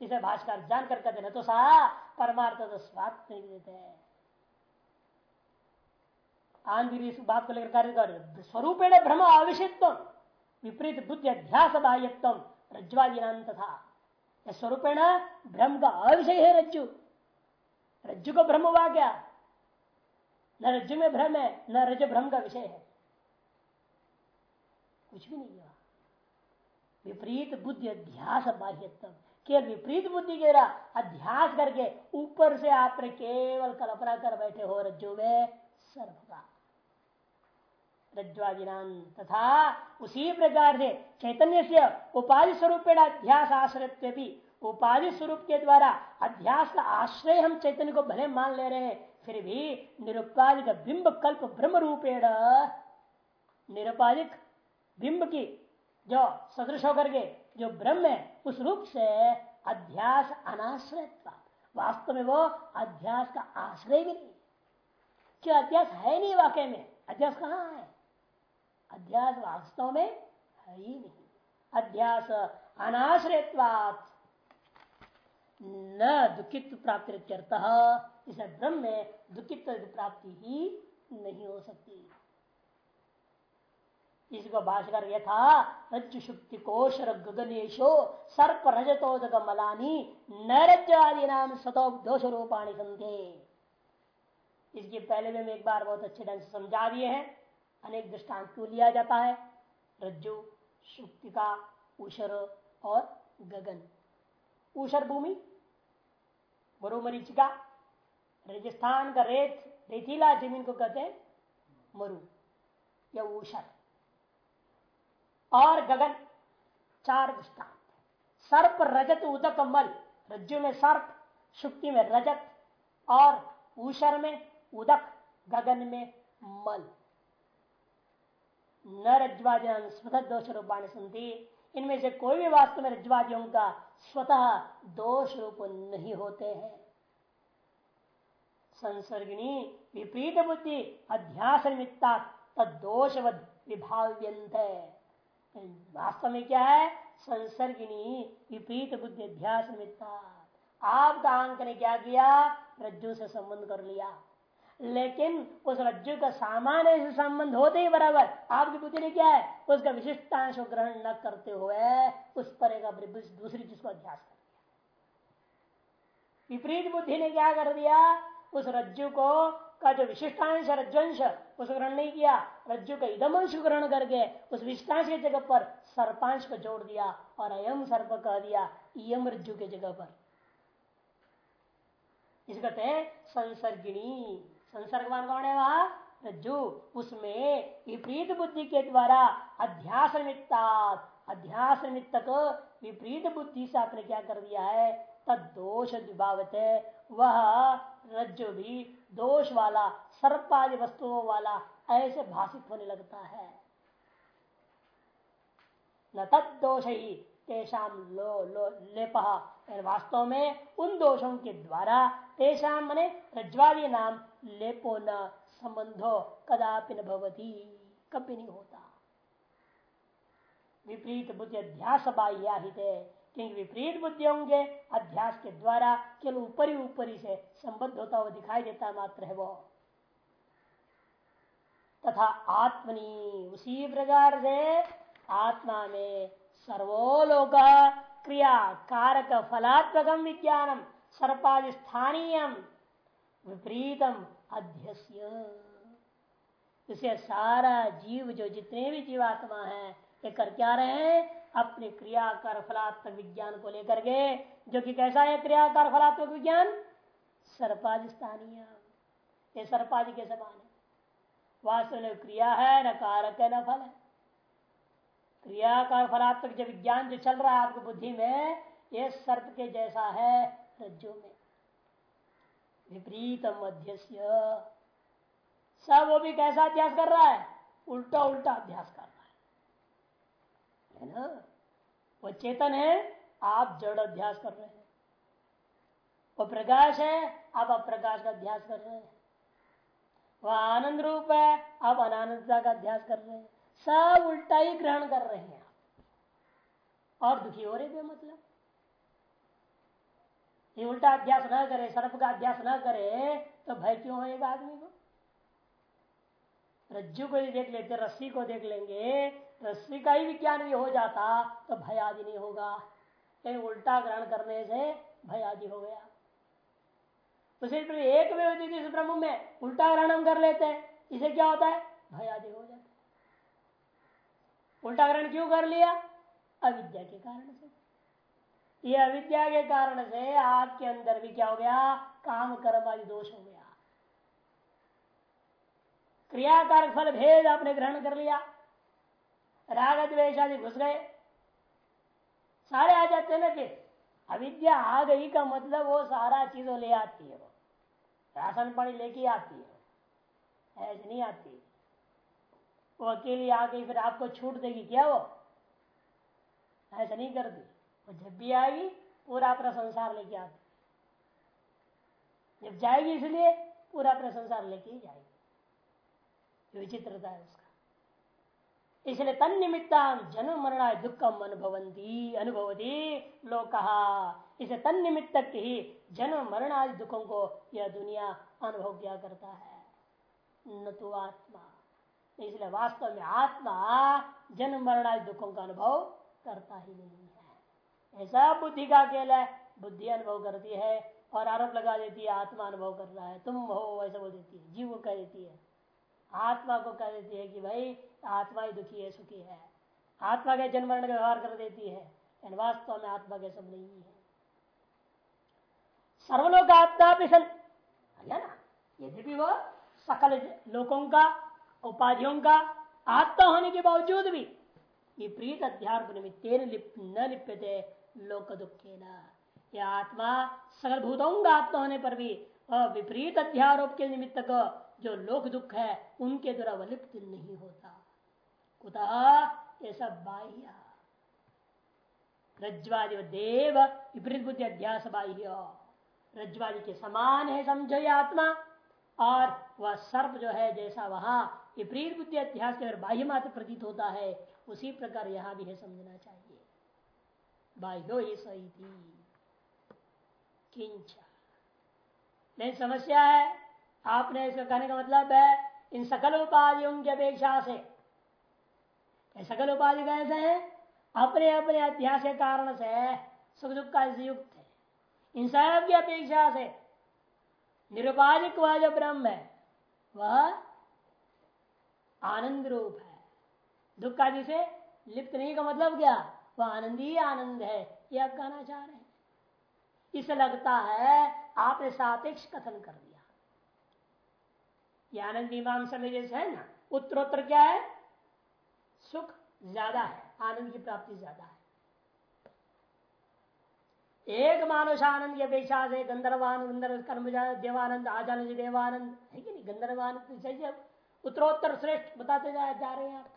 इसे भाषकर जान कर कहते ना तो सा, परमार्थ तो स्वाद नहीं देते इस बात को लेकर कार्य कर स्वरूप भ्रम आविषित्व विपरीत बुद्धि अध्यास बाह्यत्व रज्वादीनान तथा स्वरूपेण भ्रम का अविषय है रज्जु। रज्जु को भ्रम हुआ क्या? न रज्जु में भ्रम है, न रज भ्रम का विषय है। कुछ भी नहीं हुआ। विपरीत बुद्धि अध्यास बाह्यत्म केवल विपरीत बुद्धि के अध्यास करके ऊपर से आपने केवल कल्पना कर बैठे हो, रज्जु में रज्वादिनान तथा उसी प्रकार से चैतन्य से उपाधि स्वरूप अध्यास आश्रय उपाधि स्वरूप के द्वारा अध्यास का आश्रय हम चैतन्य को भले मान ले रहे हैं, फिर भी निरुपाधिक बिंब कल्प ब्रह्म रूपेण, निरुपाधिक बिंब की जो सदृश होकर के जो ब्रह्म है, उस रूप से अध्यास अनाश्रय वास्तव में वो अध्यास का आश्रय भी नहीं। क्यों? अध्यास है नहीं वाकई में। अध्यास कहाँ है? अध्यास वास्तव में है ही नहीं। अध्यास अनाश्रयत्वात। न दुखित प्राप्ति इसे ब्रह्म में दुखित प्राप्ति ही नहीं हो सकती। इसको भाषकर यथा रज्जु शुक्ति कोश गगनेशो सर्प रजतोदक मलानी न रज आदि नाम सतो दोष रूपाणी संते इसके पहले भी हम एक बार बहुत अच्छे ढंग से समझा दिए हैं। अनेक दृष्टांत क्यों लिया जाता है? रज्जु, शुक्तिका, उषर और गगन। उषर भूमि, मरुमरीचिका, राजस्थान का रेत, रेतीला ज़मीन को कहते हैं मरु, या ऊषर और गगन, चार दृष्टांत सर्प रजत उदक मल, रज्जु में सर्प, शुक्ति में रजत, और ऊषर में उदक, गगन में मल। न रज्वादिन स्वतः दोष रूपाणी सुनती। इनमें से कोई भी वास्तव में रज्वादियों का स्वतः दोष रूप नहीं होते हैं। संसर्गिणी, विपरीत बुद्धि, अध्यास निमित्ता तदोषवद विभाव्यंत है वास्तव में क्या है? संसर्गिनी, विपरीत बुद्धि निमित्ता। आपका अंक ने क्या किया? रज्जु से संबंध कर लिया। लेकिन उस रज्जु का सामान्य से संबंध होते ही बराबर। आपकी बुद्धि ने क्या है? उसका विशिष्टांश ग्रहण न करते हुए उस पर एक दूसरी चीज़ को अध्यास कर दिया। विपरीत बुद्धि ने क्या कर दिया? उस रज्जु को का जो विशिष्टांश रज्जंश, उस ग्रहण नहीं किया। रज्जु का इदमंश ग्रहण करके उस विशिष्टांश की जगह पर सर्पांश को जोड़ दिया और अयम सर्प कह दिया यम रज्जु के जगह पर। इस कहते हैं, संसर्गिणी। संसर्गवान कौन है वहाँ? रज्जु। उसमें विपरीत बुद्धि के द्वारा अध्यास निमित्ता, अध्यास निमित्त विपरीत बुद्धि से आपने क्या कर दिया है? तद दोष विभावत वह रज्जु भी दोष वाला, सर्पादि वस्तुओं वाला ऐसे भाषित होने लगता है। न तद दोष ही तेषाम लो लो, लेप। वास्तव में उन दोषों के द्वारा तेषाम मने रज्वादी नाम लेपो न संबंधो कदापि न भवती, कभी नहीं होता। विपरीत बुद्धि अध्यास बाह्याहित क्योंकि विपरीत बुद्धियों के अध्यास के द्वारा केवल ऊपरी ऊपरी से संबद्ध होता हुआ दिखाई देता मात्र है वो। तथा आत्मनी उसी प्रकार से आत्मा में सर्वोलोक क्रिया कारक फलात्मक विज्ञानम सर्पादि स्थानीय विपरीतम अध्यस्य। इसे सारा जीव जो जितने भी जीवात्मा है, ये कर क्या रहे हैं? अपने क्रियाकार फलात्मक विज्ञान को लेकर के, जो कि कैसा है क्रियाकार फलात्मक विज्ञान? सर्पादि स्थानीय ये सर्पादि के समान है। वास्तव में क्रिया है, न कारक है, न फल है। क्रियाकार फलात्मक जो विज्ञान जो चल रहा है आपकी बुद्धि में, ये सर्प के जैसा है रज्जु में। विपरीत मध्यस्य सब वो भी कैसा अभ्यास कर रहा है? उल्टा उल्टा अभ्यास कर है ना? वो चेतन है, आप जड़ अध्यास कर रहे हैं। वो प्रकाश है, आप अप्रकाश का अध्यास कर रहे हैं। वह आनंद रूप है, आप अनानंदता का अध्यास कर रहे हैं। सब उल्टा ही ग्रहण कर रहे हैं आप। और दुखी हो रहे थे मतलब? ये उल्टा अध्यास न करे, सर्प का अध्यास न करे तो भय क्यों होएगा आदमी को? रज्जू को ही देख लेते, रस्सी को देख लेंगे रस्सी का ही विज्ञान भी हो जाता तो भय आदि नहीं होगा। लेकिन उल्टा ग्रहण करने से भय आदि हो गया। उसी तो एक में ब्रह्म में, उल्टा ग्रहण हम कर लेते हैं, इसे क्या होता है? भय आदि हो जाता उल्टा ग्रहण क्यों कर लिया? अविद्या के कारण से। ये अविद्या के कारण से आपके अंदर भी क्या हो गया? काम, कर्म आदि दोष हो गया। क्रियाकार फल भेद आपने ग्रहण कर लिया। राग द्वेश आदि घुस गए। सारे आ जाते हैं ना फिर। अविद्या आ गई का मतलब वो सारा चीज़ ले आती है वो। राशन पानी लेके आती है। ऐसे नहीं आती। वो अकेली आ गई फिर आपको छूट देगी क्या वो? ऐसा नहीं करती। वो जब भी आएगी, पूरा अपना संसार लेके आती जब जाएगी इसलिए पूरा अपना संसार लेके ही जाएगी। विचित्रता है उसका। इसलिए तन निमित्ता जन्म मरणा दुखम अनुभवंती अनुभवती लोग कहा इसे तन निमित्त ही जन्म मरण आदि दुखों को यह दुनिया अनुभव किया करता है। न तो आत्मा। इसलिए वास्तव में आत्मा जन्म मरण आदि दुखों का अनुभव करता ही नहीं है। ऐसा बुद्धि का खेल है बुद्धि अनुभव करती है और आरोप लगा देती है, आत्मा अनुभव कर रहा है, तुम हो, ऐसा बोल देती है, जीव कह देती है। आत्मा को कह देती है कि भाई, आत्मा ही दुखी है, सुखी है। आत्मा के जन्म का व्यवहार कर देती है वास्तव में आत्मा के सब नहीं है। सर्वलोक आत्मा भी है ना? यदि वो सकल लोगों का, उपाधियों का आत्मा होने के बावजूद भी विपरीत अध्यात्म निमित्त न लिप्यते लोक दुखे न यह आत्मा सकल भूतों का आत्मा होने पर भी विपरीत अध्यारोप के निमित्त को जो लोक दुख है, उनके द्वारा वलिप्त नहीं होता। कुतः ऐसा बाह्य। रज्वादि देव, विपरीत बुद्धि अध्यास बाह्य। रज्वादि के समान है समझो ये आत्मा, और वह सर्प जो है जैसा वहाँ विपरीत बुद्धि अध्यास के बाह्य मात्र प्रतीत होता है, उसी प्रकार यहाँ भी है समझना चाहिए। बाह्यो ही सही थी। किंचा। नहीं समस्या है आपने इसका कहने का मतलब है, इन सकल उपाधियों की अपेक्षा से। सकल उपाधि कैसे है? अपने अपने अध्यास के कारण से सुख दुख का युक्त है। इन सब की अपेक्षा से निरुपाधिक वह जो ब्रह्म है, वह आनंद रूप है। दुख आदि से लिप्त नहीं का मतलब क्या? वह आनंद ही आनंद है, यह आप कहना चाह रहे हैं। इसे लगता है, आपने सापेक्ष कथन कर दिया। आनंद मीमांसा में जैसे है ना उत्तरोत्तर क्या है? सुख ज़्यादा है आनंद की प्राप्ति ज़्यादा है। एक मानुष आनंद की अपेक्षा से गंधर्वानंद गंधर्व कर्म देवानंद आजानंद देवानंद है कि नहीं? गंधर्वानंद उत्तरोत्तर श्रेष्ठ बताते जा, जा रहे हैं आप।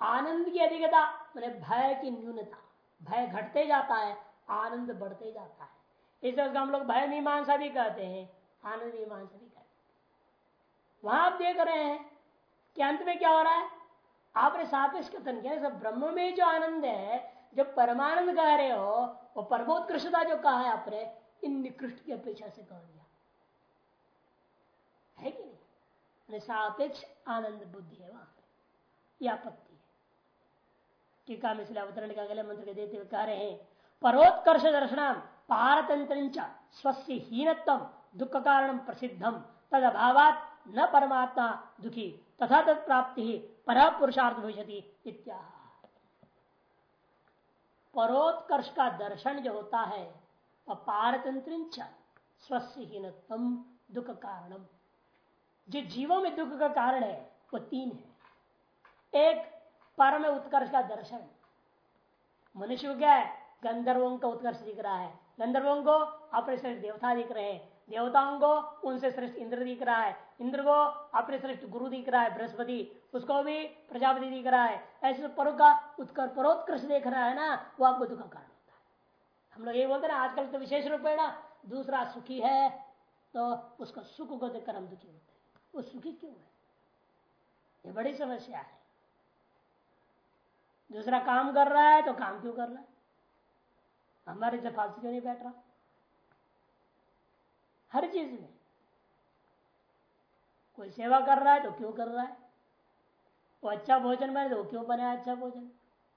आनंद की अधिकता मैंने भय की न्यूनता भय घटते जाता है आनंद बढ़ते जाता है। इस हम लोग भय मीमांसा भी कहते हैं आनंद मीमांसा भी वहाँ आप देख रहे हैं कि अंत में क्या हो रहा है? आपने सापेक्ष कथन किया ब्रह्म में जो आनंद है, जो परमानंद कह रहे हो, वो परमोत्कृष्टता जो कहा है आपने, इन निकृष्ट की अपेक्षा से कह दिया है कि नहीं? सापेक्ष आनंद बुद्धि है वहाँ यह आपत्ति है। टीका में इसलिए अवतरण के अगले मंत्र के देते हुए कह रहे हैं, परोत्कर्ष दर्शन पारतंत्र स्वस्थ हीनत्व दुख कारण प्रसिद्धम तद अभावात न परमात्मा दुखी तथा तत्प्राप्ति ही पर पुरुषार्थ भविष्य इत्या परोत्कर्ष का दर्शन जो होता है, वह पारतंत्र स्वस्थहीनतम दुख कारणम जो जीवों में दुख का कारण है, वो तीन है। एक, परम उत्कर्ष का दर्शन। मनुष्य क्या है? गंधर्वों का उत्कर्ष दिख रहा है। गंधर्वों को अपने से देवता दिख रहे हैं। देवताओं को उनसे श्रेष्ठ इंद्र दिख रहा है। इंद्र को अपने श्रेष्ठ गुरु दिख रहा है, बृहस्पति, उसको भी प्रजापति दिख रहा है। ऐसे परो का उत्कर परोत्कृष्ट देख रहा है ना, वो आपको दुख का कारण होता है। हम लोग ये बोलते ना, आजकल तो विशेष रूप में ना, दूसरा सुखी है तो उसका सुख को देखकर हम दुखी होते हैं। वो सुखी क्यों है? ये बड़ी समस्या है। दूसरा काम कर रहा है तो काम क्यों कर रहा है? हमारे से फालतू क्यों नहीं बैठ रहा? हर चीज़ में। कोई सेवा कर रहा है तो क्यों कर रहा है? वो अच्छा भोजन बने तो क्यों बनाया अच्छा भोजन?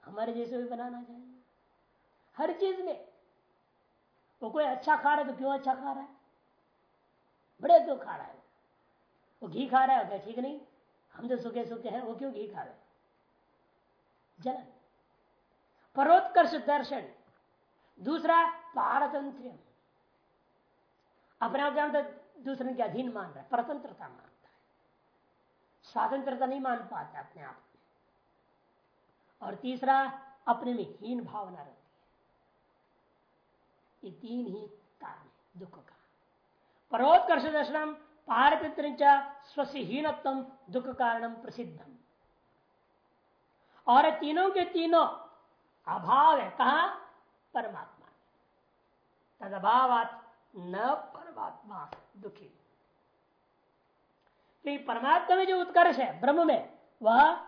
हमारे जैसे भी बनाना चाहिए। हर चीज़ में। वो कोई अच्छा खा रहा है तो क्यों अच्छा खा रहा है? बड़े क्यों खा रहा है? वो घी खा रहा है क्या ठीक नहीं? हम जो सुखे सुखे हैं, वो क्यों घी खा रहे जलन। परोत्कर्ष दर्शन। दूसरा पारतंत्र अपने आप जानते दूसरे के अधीन मान रहा है, परतंत्रता मानता है। स्वतंत्रता नहीं मान पाता अपने आप में और तीसरा, अपने में हीन भावना रहती है। ये तीन ही कारण दुख का। परोत्कर्ष दर्शनम पारपित्र स्वहीनत्म दुख कारणम प्रसिद्धम और तीनों के तीनों अभाव है। कहा? परमात्मा तद अभाव न परमात्मा दुखी। क्योंकि परमात्मा में जो उत्कर्ष है, ब्रह्म में, वह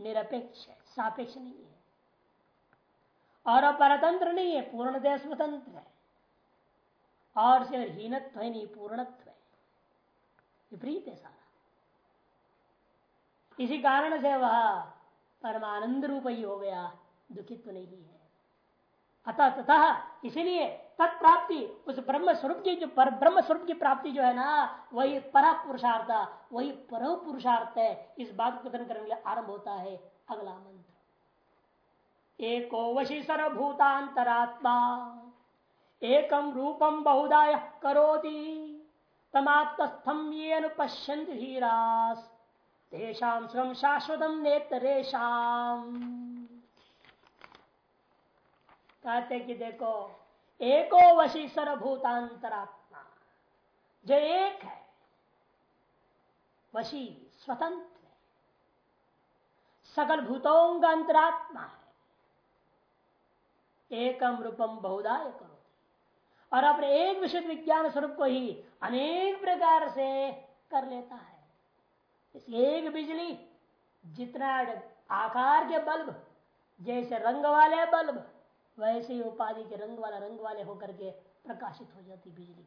निरपेक्ष है, सापेक्ष नहीं है। और अपरतंत्र नहीं है पूर्णतः स्वतंत्र है। और से हीनत्व है, नहीं, पूर्णत्व है। विपरीत है सारा। इसी कारण से वह परमानंद रूप ही हो गया दुखित्व नहीं है। अतः तथा इसीलिए तत्प्राप्ति उस ब्रह्म स्वरूप की जो पर ब्रह्म स्वरूप की प्राप्ति जो है ना, वही पर पुरुषार्थ वही पर पुरुषार्थ है। इस बात को कथन करने के लिए आरंभ होता है अगला मंत्र। एको वशी सर्वभूतांतरात्मा एकम रूपम बहुदाय करोति तमात्स्थम ये पश्यंत धीरास तेषाम शाश्वतम नेत्रेशम कहते कि देखो, एको वशी सर्वभूतांतरात्मा। जो एक है, वशी स्वतंत्र है। सकल भूतों का अंतरात्मा है। एकम रूपम बहुदाय करो और अपने एक विशुद्ध विज्ञान स्वरूप को ही अनेक प्रकार से कर लेता है। इस एक बिजली, जितना आकार के बल्ब, जैसे रंग वाले बल्ब वैसे ही उपाधि के रंग वाला, रंग वाले होकर के प्रकाशित हो जाती बिजली।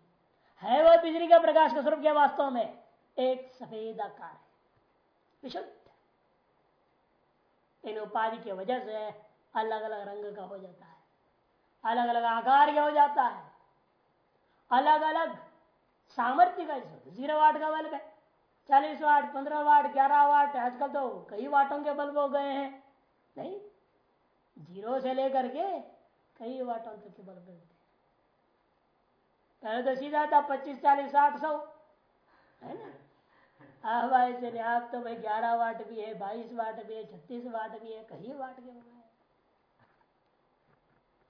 है वह बिजली का प्रकाश का स्वरूप क्या वास्तव में? एक सफ़ेद आकार है। विशुद्ध। इन उपाधि की वजह से अलग अलग रंग का हो जाता है। अलग अलग आकार का हो जाता है। अलग अलग सामर्थ्य का ज़ीरो वाट का बल्ब है। चालीस वाट, पंद्रह वाट, ग्यारह वाट, आजकल तो कई वाटों के बल्ब हो गए हैं। नहीं, ज़ीरो से लेकर के कई वाटों के बल्ब मिलते पहले तो सीधा था, पच्चीस, चालीस, साठ सौ। है ना? अब ऐसे आप तो भाई ग्यारह वाट भी है, बाईस वाट भी है, छत्तीस वाट भी है कई वाट के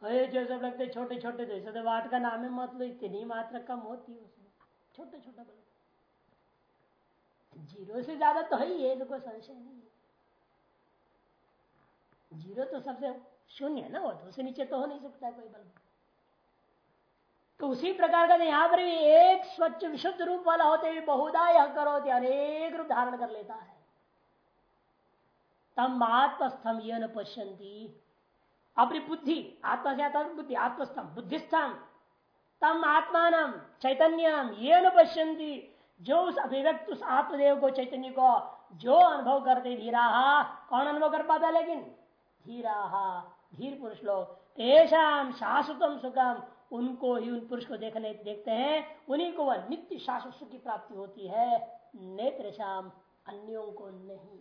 हुए जो सब लगते छोटे छोटे तो तो वाट का नाम है मतलब इतनी मात्रा कम होती है उसमें। छोटे छोटे बल्ब ज़ीरो से ज़्यादा तो है ही है तो कोई संशय नहीं ज़ीरो तो सबसे शून्य है ना वो तो नीचे तो हो नहीं सकता कोई बल्ब तो उसी प्रकार का यहाँ पर भी एक स्वच्छ विशुद्ध रूप वाला होते हुए बहुधा यह करो अनेक रूप धारण कर लेता है। तम आत्मस्थम यह न पश्यंती अपनी बुद्धि आत्मा से आता बुद्धि, आत्मस्थम बुद्धिस्थम तम आत्मान चैतन्यम, ये न पश्यंती जो उस अभिव्यक्त, उस आत्मदेव को, चैतन्य को, जो अनुभव करते धीरा, कौन अनुभव कर पाता लेकिन? धीरा। धीर पुरुष लोग तेषाम शाश्वतम सुखम उनको ही उन पुरुष को देखने, देखते हैं, उन्हीं को वह नित्य शाश्वत सुख की प्राप्ति होती है। नेत्र अन्यों को नहीं।